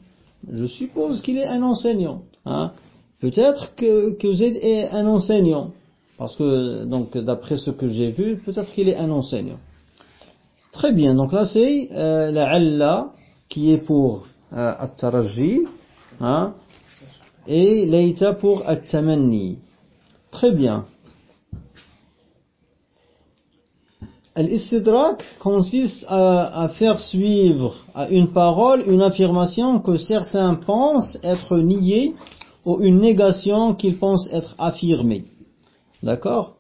Je suppose qu'il est un enseignant. Hein. Peut-être que, que Zayd est un enseignant. Parce que, donc, d'après ce que j'ai vu, peut-être qu'il est un enseignant. Très bien. Donc là, c'est euh, la'alla qui est pour at-taraji hein, et laïta pour at-tamanni. Très bien. L'istidrak consiste à, faire suivre à une parole une affirmation que certains pensent être niée ou une négation qu'ils pensent être affirmée. D'accord?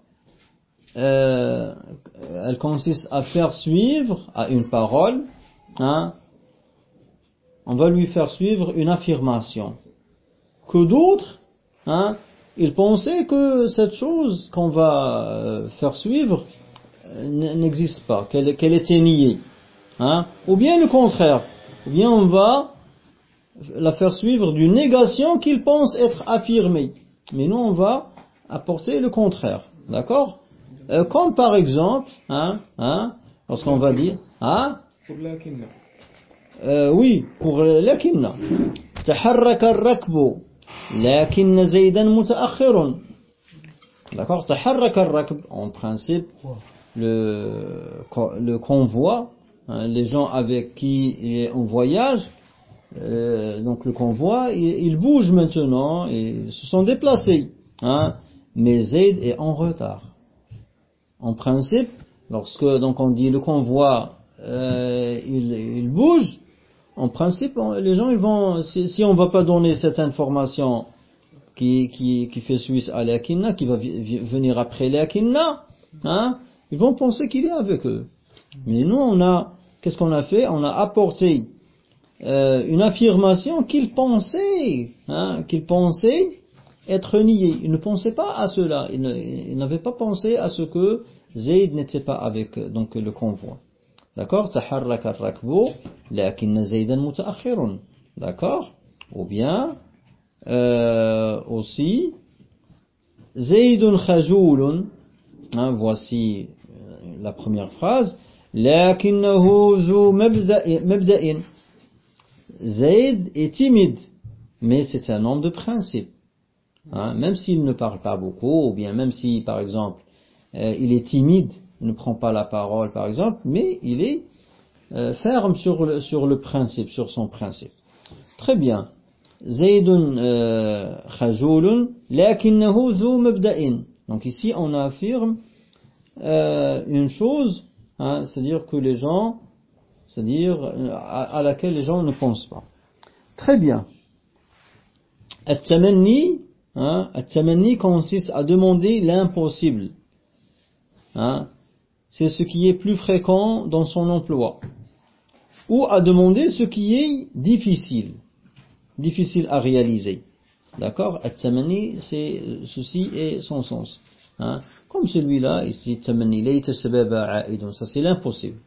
Euh, Elle consiste à faire suivre à une parole hein, on va lui faire suivre une affirmation. Que d'autres, hein, ils pensaient que cette chose qu'on va euh, faire suivre n'existe pas, qu'elle était niée. Hein. Ou bien le contraire, ou bien on va la faire suivre d'une négation qu'ils pensent être affirmée. Mais nous, on va apporter le contraire. D'accord euh, Comme par exemple, hein, hein, lorsqu'on va dire, hein, euh, oui, pour lakinna. تحرك الركب لكن زيدا متأخر D'accord تحرك الركب en principe le, le convoi hein, les gens avec qui il est en voyage euh, donc le convoi il, il, bouge maintenant ils se sont déplacés hein, mais Zayd est en retard. En principe lorsque donc on dit le convoi euh, il, il bouge, en principe, les gens, ils vont, si, si on va pas donner cette information qui, qui, qui fait suite à l'Akinna, qui va venir après l'Akinna, hein, ils vont penser qu'il est avec eux. Mais nous, on a, qu'est-ce qu'on a fait On a apporté euh, une affirmation qu'il pensait, hein, qu'il pensait être nié. Il ne pensait pas à cela. Il ne- il n'avait pas pensé à ce que Zayd n'était pas avec euh, donc le convoi. D'accord تحرك الركب لكن زيدا متأخر. D'accord Ou bien euh, aussi زيد خجول hein, voici euh, la première phrase Zayd est timide mais c'est un homme de principe. Hein, même s'il ne parle pas beaucoup ou bien même si par exemple euh, il est timide ne prend pas la parole par exemple mais il est euh, ferme sur le, principe sur son principe. Très bien. Zayd euh, khajoul lakinnahu zu donc ici on affirme euh, une chose, hein, c'est-à-dire que les gens, c'est-à-dire euh, à, laquelle les gens ne pensent pas. Très bien. At-tamanni, hein, at-tamanni consiste à demander l'impossible. Hein, c'est ce qui est plus fréquent dans son emploi. Ou à demander ce qui est difficile, difficile à réaliser. D'accord? At-tamanni, c'est ceci est son sens. Hein, comme celui-là, ici, ça c'est l'impossible.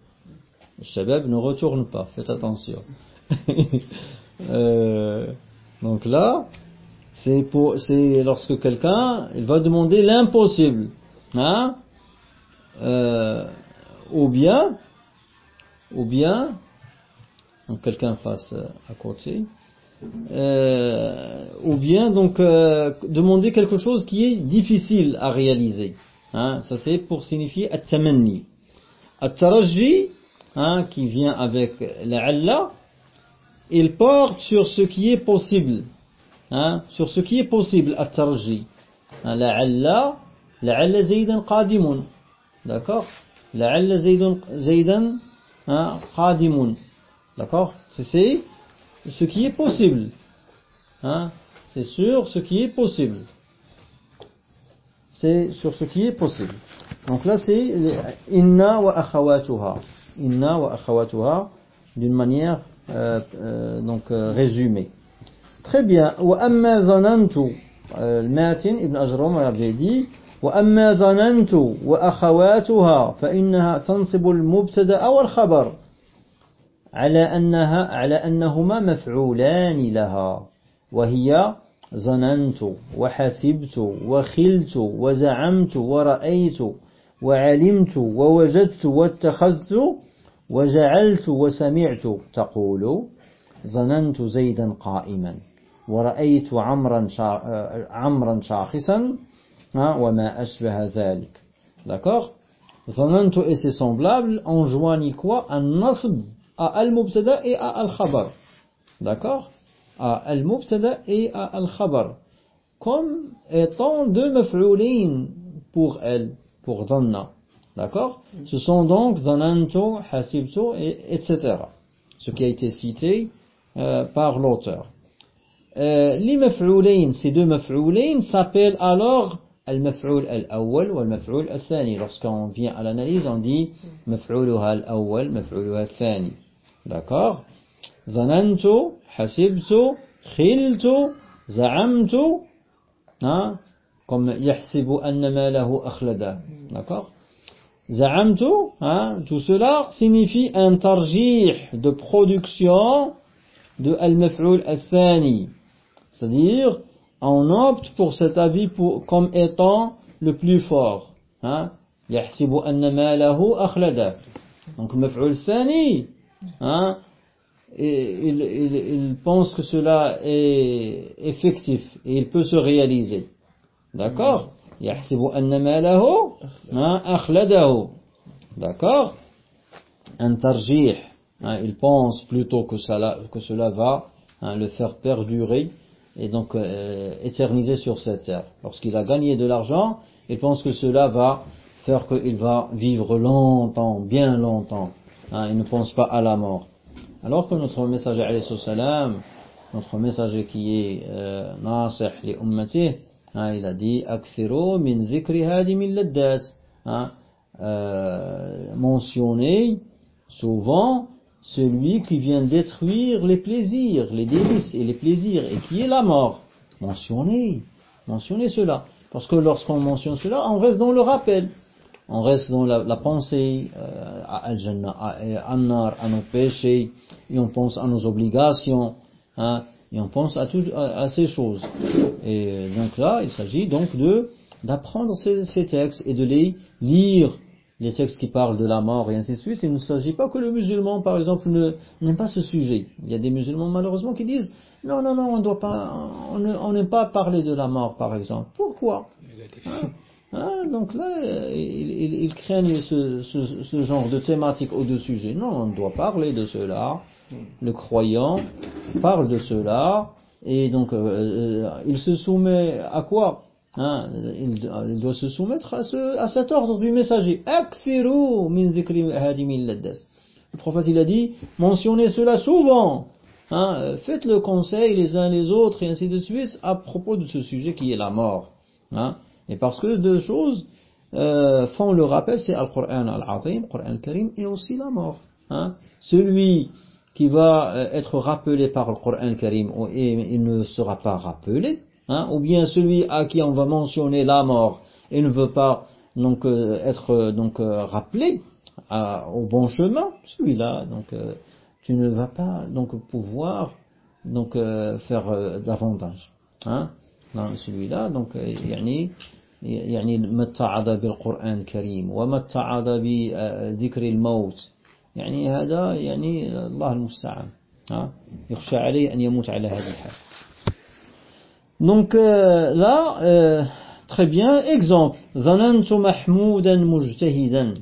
Le shabab ne retourne pas, faites attention. Euh, donc là, c'est lorsque quelqu'un, va demander l'impossible, hein, euh, ou bien, ou bien, quelqu'un passe à côté, euh, ou bien donc euh, demander quelque chose qui est difficile à réaliser, hein, ça c'est pour signifier at-tamanni. At-taraji, hein, qui vient avec la il porte sur ce qui est possible. Hein, sur ce qui est possible, at-tarji. Hein, la'alla, la'alla zaydan qadimun. D'accord? La'alla zaydan, zaydan qadimun. D'accord? C'est ce qui est possible. C'est sur ce qui est possible C'est sur ce qui est possible. Donc là, c'est les- inna wa akhawatuha. Inna wa akhawatuha d'une manière euh, euh, donc euh, résumée. Très bien. وأما ظننت euh, الماتن ابن أجرم avait dit وأما ظننت وأخواتها فإنها تنصب المبتدأ والخبر على أنها على أنهما مفعولان لها وهي ظننت وحسبت وخلت وزعمت ورأيت وعلمت ووجدت واتخذت وجعلت وسمعت تقول ظننت زيدا قائما ورأيت عمرا آه، عمرا شاخصا ها، وما أشبه ذلك. D'accord ظننت et ses semblables enjoignent quoi? Un nasb à À al-mubtada et à al-khabar. Comme étant deux maf'oulin pour elle, pour dhanna. D'accord Ce sont donc dhanantu, hasibtu, et, etc. Ce qui a été cité euh, par l'auteur. Euh, les maf'oulain, ces deux maf'oulain s'appellent alors al-maf'oul al-awwal ou al-maf'oul al-thani. Lorsqu'on vient à l'analyse, on dit maf'ouluha al-awwal, maf'ouluha al-thani. D'accord ظننت حسبت خلت زعمت hein, comme يحسب أن ماله أخلده d'accord زعمت hein, tout cela signifie un tarjih de production de al-maf'ul al-thani c'est-à-dire on opte pour cet avis pour, comme étant le plus fort hein يحسب أن ماله أخلده donc maf'ul al-thani hein il, pense que cela est effectif et il peut se réaliser. D'accord mm. D'accord Un tarjih. Hein, il pense plutôt que, cela va hein, le faire perdurer et donc euh, éterniser sur cette terre. Lorsqu'il a gagné de l'argent, il pense que cela va faire qu'il va vivre longtemps, bien longtemps. Hein, il ne pense pas à la mort. Alors que notre messager, alayhi salam, notre messager qui est euh, nasih li hein, il a dit akthiru min zikri hadi min. Hein, euh, souvent celui qui vient détruire les plaisirs, les délices et les plaisirs, et qui est la mort. Mentionnez, mentionnez cela. Parce que lorsqu'on mentionne cela, on reste dans le rappel. On reste dans la, la pensée euh, à Al-Jannah, à, à, à nos péchés, et on pense à nos obligations, hein, et on pense à, tout, à, à, ces choses. Et donc là, il s'agit donc de d'apprendre ces, ces, textes et de les lire, les textes qui parlent de la mort et ainsi de suite. Il ne s'agit pas que le musulman, par exemple, n'aime pas ce sujet. Il y a des musulmans malheureusement qui disent non, non, non, on doit pas, on n'aime pas parler de la mort, par exemple. Pourquoi? Hein? Ah, donc là, ils, craignent ce, genre de thématique ou de sujet. Non, on doit parler de cela. Le croyant parle de cela. Et donc, euh, euh il se soumet à quoi hein il, il, doit se soumettre à, ce, à cet ordre du messager. Le prophète, il a dit, mentionnez cela souvent. Hein, faites le conseil les uns les autres et ainsi de suite à propos de ce sujet qui est la mort. Hein. Et parce que deux choses euh, font le rappel, c'est Al-Qur'an Al-Azim, Qur'an Al-Karim et aussi la mort. Hein. Celui qui va euh, être rappelé par le Qur'an Al-Karim et il ne sera pas rappelé, hein. ou bien celui à qui on va mentionner la mort et ne veut pas donc euh, être donc rappelé au bon chemin, celui-là donc tu ne vas pas donc pouvoir donc faire davantage. Hein. Celui-là donc yani, يعني ما اتعظ بالقرآن الكريم وما اتعظ بذكر الموت يعني هذا يعني الله المستعان يخشى عليه أن يموت على هذه الحال Donc euh, là, euh, très bien, exemple, ظننت محمودا مجتهدا.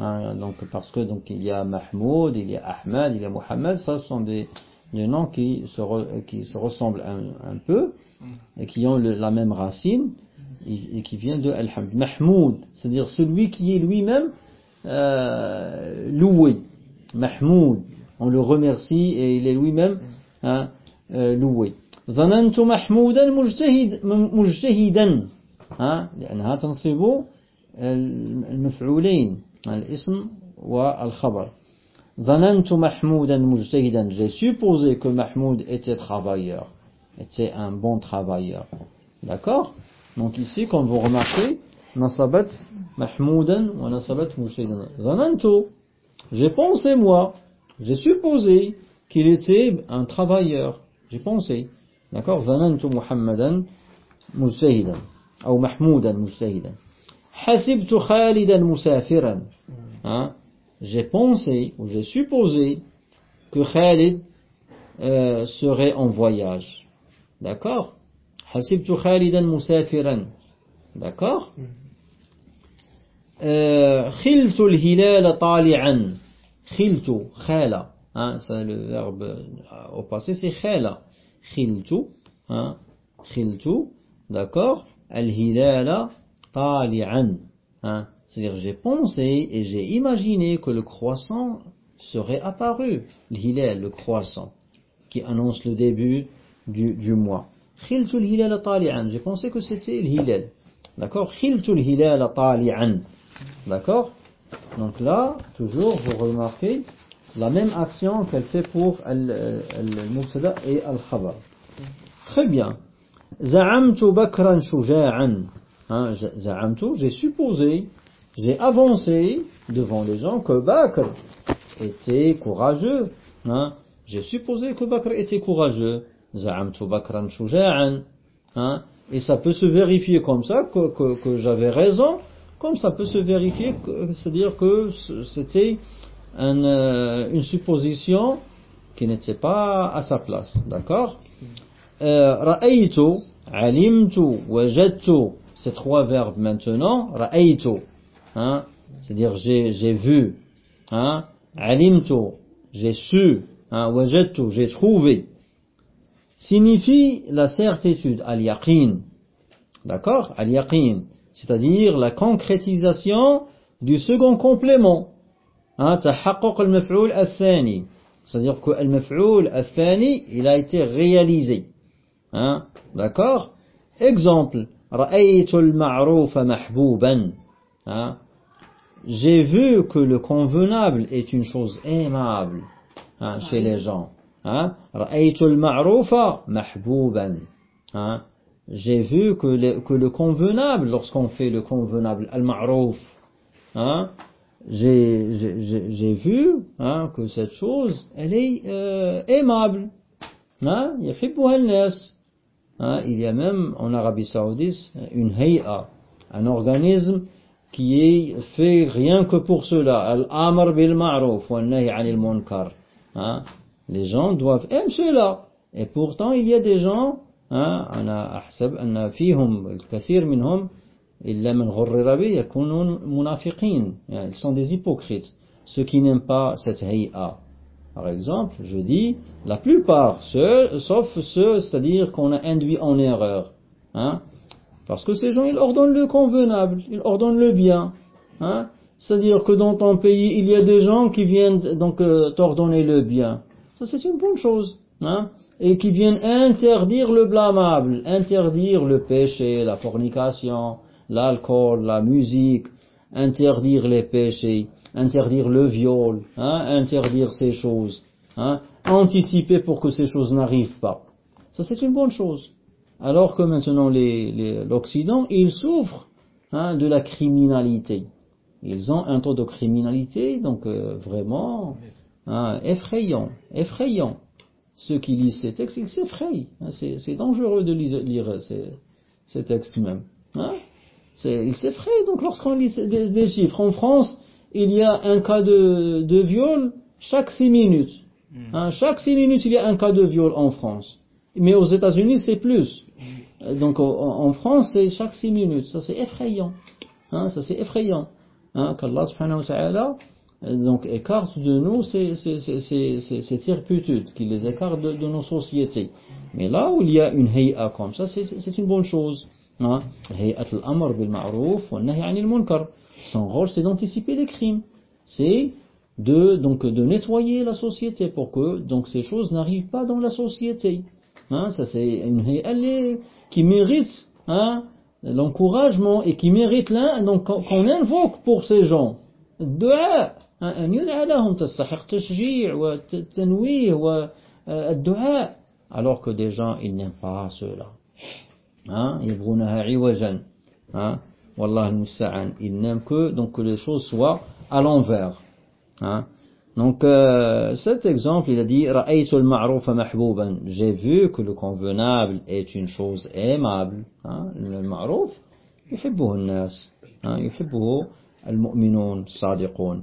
Hein, donc parce que donc il y a Mahmoud, il y a Ahmad, il y a Mohammed, ça sont des, des noms qui se, re, qui se ressemblent un, un peu et qui ont le, la même racine et, qui vient de Alhamd. Mahmoud, c'est-à-dire celui qui est lui-même euh, loué. Mahmoud, on le remercie et il est lui-même hein, euh, loué. ظننت محمودا مجتهد مجتهدا ها لأنها تنصب المفعولين الاسم والخبر ظننت محمودا مجتهدا j'ai supposé que Mahmoud était travailleur était un bon travailleur d'accord Donc ici, comme vous remarquez, nasabat mahmoudan wa nasabat mujtahidan. Zanantu, j'ai pensé moi, j'ai supposé qu'il était un travailleur. J'ai pensé. D'accord? Zanantu muhammadan mujtahidan. Ou mahmoudan mujtahidan. Hasibtu khalidan musafiran. Hein? J'ai pensé, ou j'ai supposé, que Khalid euh, serait en voyage. D'accord? Hasibtu Khalidan Musafiran. D'accord Khiltu al-hilala tali'an. Khiltu, khala. Hein, le verbe euh, au passé, c'est khala. Khiltu. Hein, khiltu. D'accord Al-hilala tali'an. Hein, C'est-à-dire, j'ai pensé et j'ai imaginé que le croissant serait apparu. L'hilal, le croissant, qui annonce le début du, du mois. J'ai pensé que c'était l'hilal. D'accord? D'accord? Donc là, toujours, vous remarquez la même action qu'elle fait pour al-mubtada euh, et al-khabar. Très bien. Za'amtu bakran shuja'an. Hein, za'amtu, j'ai supposé, j'ai avancé devant les gens que Bakr était courageux. Hein, j'ai supposé que Bakr était courageux. Za'amtu bakran shuja'an. Hein, et ça peut se vérifier comme ça, que, que, j'avais raison, comme ça peut se vérifier, c'est-à-dire que c'était euh, une supposition qui n'était pas à sa place. D'accord? Euh, Ra'aytu, alimtu, wajadtu, ces trois verbes maintenant, ra'aytu, hein, c'est-à-dire j'ai vu, hein, alimtu, j'ai su, wajadtu, j'ai trouvé signifie la certitude, al-yaqin. D'accord? Al-yaqin, c'est-à-dire la concrétisation du second complément. Hein, al-maf'oul. C'est-à-dire que al-maf'oul al-thani, il a été réalisé. Hein? D'accord? Exemple, ra'aytu al-ma'roufa hein? J'ai vu que le convenable est une chose aimable chez les gens. Hein? Ra'aytul ma'rufa mahbouban. Hein? J'ai vu que le, que le convenable, lorsqu'on fait le convenable, al-ma'ruf, hein? j'ai vu hein, que cette chose, elle est euh, aimable. Hein? Il y a même en Arabie Saoudite une hay'a, un organisme qui est fait rien que pour cela. Al-amr bil ma'ruf wa nahi anil munkar. Hein, les gens doivent aimer cela. Et pourtant, il y a des gens, hein, أنا أحسب أن فيهم الكثير منهم ils sont des hypocrites ceux qui n'aiment pas cette hay'a par exemple je dis la plupart ceux, sauf ceux c'est-à-dire qu'on a induit en erreur hein, parce que ces gens ils ordonnent le convenable ils ordonnent le bien hein, c'est-à-dire que dans ton pays il y a des gens qui viennent donc euh, t'ordonner le bien ça c'est une bonne chose hein, et qui viennent interdire le blâmable interdire le péché la fornication l'alcool, la musique, interdire les péchés, interdire le viol, hein, interdire ces choses, hein, anticiper pour que ces choses n'arrivent pas. Ça c'est une bonne chose. Alors que maintenant l'Occident, il souffre hein, de la criminalité. Ils ont un taux de criminalité donc euh, vraiment hein, effrayant, effrayant. Ceux qui lisent ces textes, ils s'effrayent. Hein, c'est dangereux de lire, ces, ces textes même. Hein il s'effraie donc lorsqu'on lit des, chiffres. En France, il y a un cas de, de viol chaque six minutes. Hmm. Hein, chaque six minutes, il y a un cas de viol en France. Mais aux États-Unis, c'est plus. Hmm. Donc en, France, c'est chaque six minutes. Ça, c'est effrayant. Hein, ça, c'est effrayant. Hein, Qu'Allah subhanahu wa ta'ala donc écarte de nous ces, ces, qu'il les écarte de, nos sociétés. Mais là où il y a une hay'a comme ça, c'est une bonne chose. Hein? Son rôle, c'est d'anticiper les crimes. C'est de, donc, de nettoyer la société pour que donc, ces choses n'arrivent pas dans la société. Hein? Ça, c'est une elle qui mérite hein, l'encouragement et qui mérite qu'on invoque pour ces gens. Dua, أن يدعى لهم تستحق تشجيع وتنويه والدعاء alors que des gens ils n'aiment pas cela hein, يبغونها عوجا hein, والله المستعان il n'aime que donc que les choses soient à l'envers donc euh, cet exemple il a dit رأيت المعروف محبوبا j'ai vu que le convenable est une chose aimable hein, le معروف يحبه الناس يحبه المؤمنون الصادقون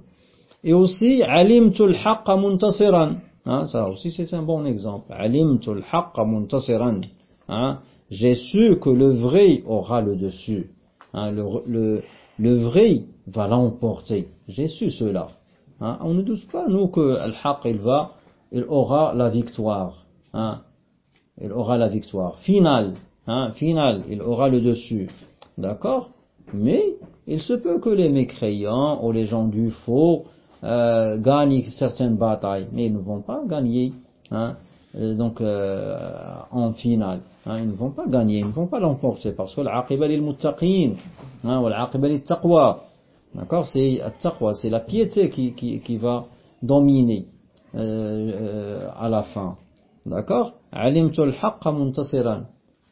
Et aussi, alimtul haqqa muntasiran. Hein, ça aussi, c'est un bon exemple. Alimtul haqqa muntasiran. Hein, j'ai su que le vrai aura le dessus. Hein, le, le, le, vrai va l'emporter. J'ai su cela. Hein, on ne doute pas, nous, que al haqq il va, il aura la victoire. il aura la victoire. Finale. Finale, il aura le dessus. D'accord? Mais il se peut que les mécréants ou les gens du faux euh, gagnent certaines batailles, mais ils ne vont pas gagner. Hein, euh, donc euh, en finale. Hein, ils ne vont pas gagner, ils ne vont pas l'emporter parce que l'aqiba lil muttaqin, hein, l'aqiba lit taqwa. D'accord C'est taqwa, c'est la piété qui, qui, qui va dominer euh, euh, à la fin. D'accord.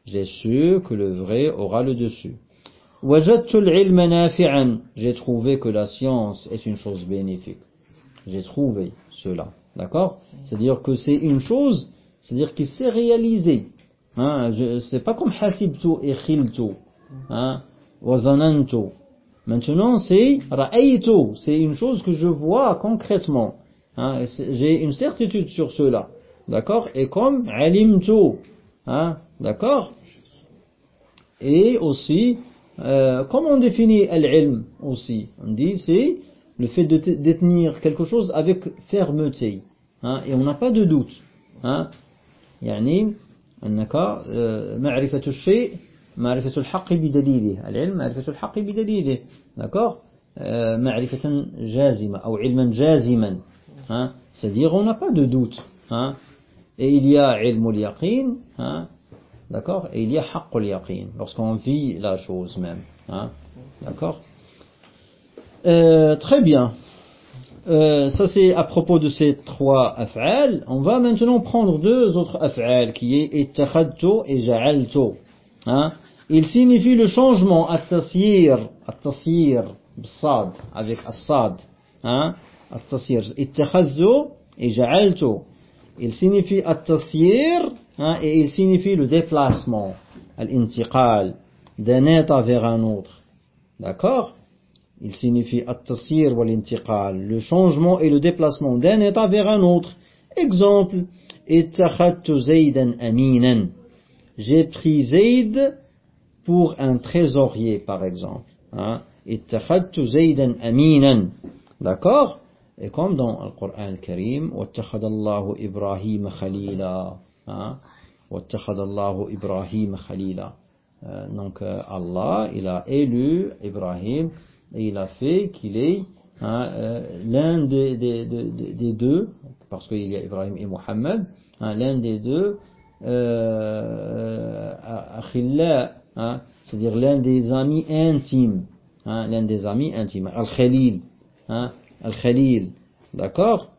J'ai su que le vrai aura le dessus. J'ai trouvé que la science est une chose bénéfique. J'ai trouvé cela. D'accord? C'est-à-dire que c'est une chose, c'est-à-dire qu'il s'est réalisé. Hein, c'est pas comme hasibtu et khiltu. Hein? Maintenant, c'est ra'aytu. C'est une chose que je vois concrètement. Hein, J'ai une certitude sur cela. D'accord? Et comme alimtu. D'accord? Et aussi, euh, comment on définit al-ilm aussi On dit c'est le fait de détenir quelque chose avec fermeté. Hein, et on n'a pas de doute. Hein, يعني أنك معرفة الشيء معرفة الحق بدليله العلم معرفة الحق بدليله d'accord euh, معرفة جازمة أو علما جازما hein, c'est-à-dire on n'a pas de doute hein, et il y a ilm al-yaqin hein, D'accord Et il y a haqqul yaqin, lorsqu'on vit la chose même. Hein. D'accord euh, Très bien. Euh, ça c'est à propos de ces trois af'al. On va maintenant prendre deux autres af'al qui est ittakhadto et ja'alto. Hein? Il signifie le changement at-tasyir, at-tasyir, sad avec as-sad. Hein? At-tasyir, ittakhadto et ja'alto il signifie at-tasyir hein, et il signifie le déplacement, al-intiqal, d'un état vers un autre. D'accord? Il signifie at-tasyir ou l'intiqal, le changement et le déplacement d'un état vers un autre. Exemple, ittakhadtu zaydan. J'ai pris Zayd pour un trésorier par exemple. Hein. Ittakhadtu zaydan. D'accord? et comme dans le Coran Karim واتخذ الله إبراهيم خليلا واتخذ الله إبراهيم خليلا donc Allah il a élu Ibrahim et il a fait qu'il est hein, l'un des, des, des, des, deux parce qu'il y a Ibrahim et Mohammed hein, l'un des deux euh, akhilla hein, c'est-à-dire l'un des amis intimes hein, l'un des amis intimes, Al-Khalil, hein, Al-Khalil, d'accord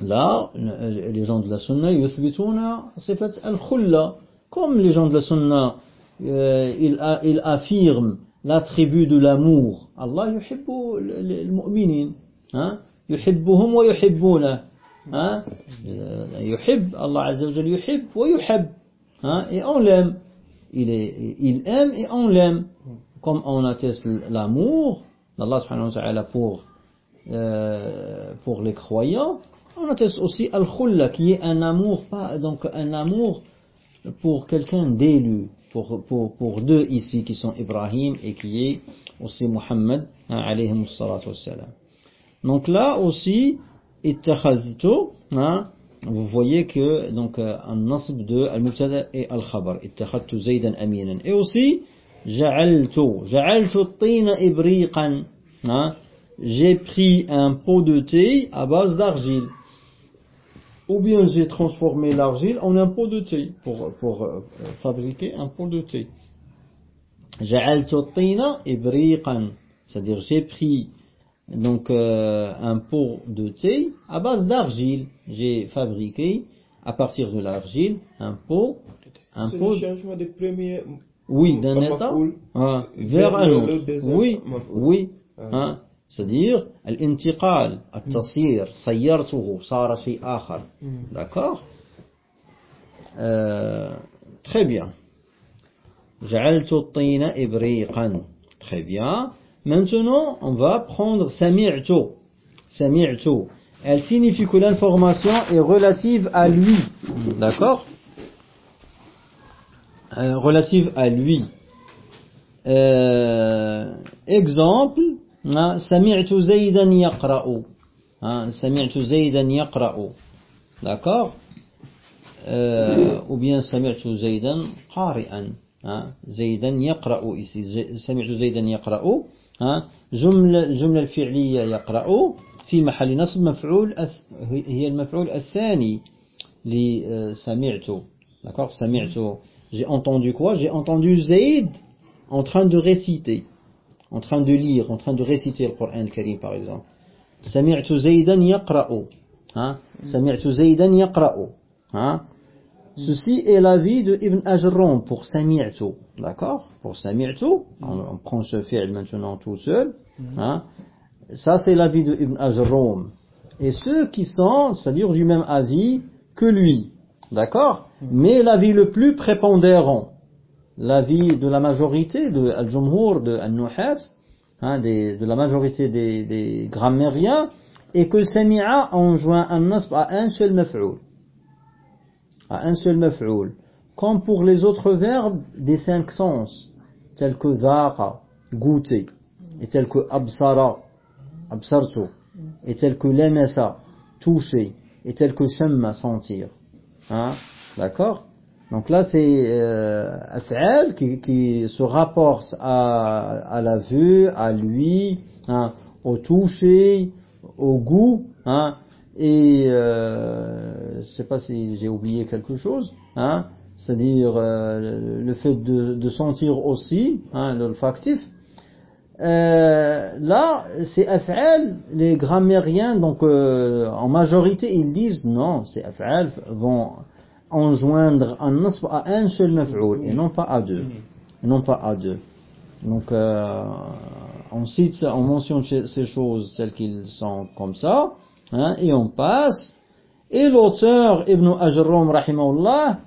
Là, les gens de la Sunna, yuthbituna sifat al-khulla, comme les gens de la Sunna, euh, ils, ils affirment l'attribut de l'amour. Allah yuhibbu al-mu'minin, hein wa yuhibbuna, hein Azza wa Jalla yuhib wa yuhib, hein et on l'aime. Il, est, il aime et on l'aime comme on atteste l'amour d'Allah subhanahu wa ta'ala pour, euh, pour les croyants, on atteste aussi al-khulla qui est un amour, donc un amour pour quelqu'un d'élu, pour, pour, pour deux ici qui sont Ibrahim et qui est aussi Muhammad hein. Donc là aussi, hein, vous voyez que donc un nasb de al-mubtada et al-khabar, ittakhadtu zaydan aminan. Et aussi, Ja'altu. Ja'altu tina ibriqan. J'ai pris un pot de thé à base d'argile. Ou bien j'ai transformé l'argile en un pot de thé pour, pour euh, fabriquer un pot de thé. C'est-à-dire j'ai pris donc euh, un pot de thé à base d'argile. J'ai fabriqué à partir de l'argile un pot. Un pot. le changement des premiers oui, d'un état hein, vers un autre. Oui, oui. Hein, c'est-à-dire, l'intiqal, al-tasir, mm. sayyartuhu, sara fi akhar. Mm. D'accord? Euh, très bien. Ja'altu tina ibriqan. Très bien. Maintenant, on va prendre Samir sami'tu. Sami'tu. Elle signifie que l'information est relative à lui. D'accord? Euh, relative à lui. Euh, exemple, سمعت زيدا يقرأ. سمعت زيدا يقرأ. d'accord euh, ou bien سمعت زيدا قارئا. زيدا يقرأ. سمعت زيدا يقرأ. جملة الجملة الفعلية يقرأ. في محل نصب مفعول هي المفعول الثاني لسمعت d'accord سمعت. J'ai entendu quoi J'ai entendu Zayd en train de réciter, en train de lire, en train de réciter le Coran Karim par exemple. Sami'tu Zaydan yaqra'u. Hein? Sami'tu Zaydan yaqra'u. Hein? Ceci est l'avis de Ibn Ajron pour Sami'tu. D'accord? Pour Sami'tu, on, prend ce fi'l maintenant tout seul. Mm-hmm. Hein? Ça c'est l'avis de Ibn Ajron. Et ceux qui sont, c'est-à-dire du même avis que lui. D'accord? Mm-hmm. Mais l'avis le plus prépondérant l'avis de la majorité de Al-Jumhur, de Al-Nuhat, hein, de la majorité des, des grammairiens, est que Sami'a enjoint un nasb à un seul maf'oul. À un seul maf'oul. Comme pour les autres verbes des cinq sens, tels que dhaqa, goûter, et tels que absara, absartu, et tels que lamasa, toucher, et tels que shamma, sentir. Hein D'accord? Donc là, c'est euh, qui, qui, se rapporte à, à, la vue, à lui, hein, au toucher, au goût, hein, et euh, je sais pas si j'ai oublié quelque chose, hein, c'est-à-dire euh, le fait de, de sentir aussi, hein, l'olfactif. Euh, là, c'est af'al, les grammairiens, donc euh, en majorité, ils disent non, ces af'al vont enjoindre un à un seul maf'oul et non pas à deux. Et non pas à deux. Donc, euh, on cite, on mentionne ces choses telles qu'ils sont comme ça, hein, et on passe. Et l'auteur Ibn Ajram, rahimahullah,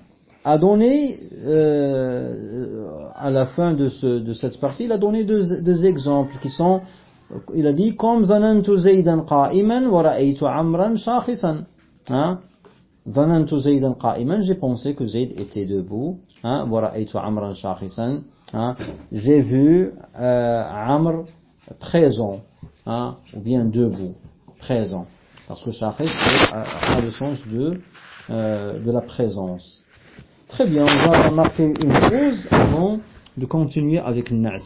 a donné, euh, à la fin de, ce, de cette partie, il a donné deux, deux exemples qui sont, il a dit, comme zanantu zaydan qa'iman wa ra'aytu amran shakhisan. Hein? J'ai pensé que Zayd était debout. Hein? Hein? J'ai vu euh, Amr présent, hein? ou bien debout, présent. Parce que shakhis a, a le sens de, euh, de la présence. Très bien, on va marquer une pause avant de continuer avec Nat.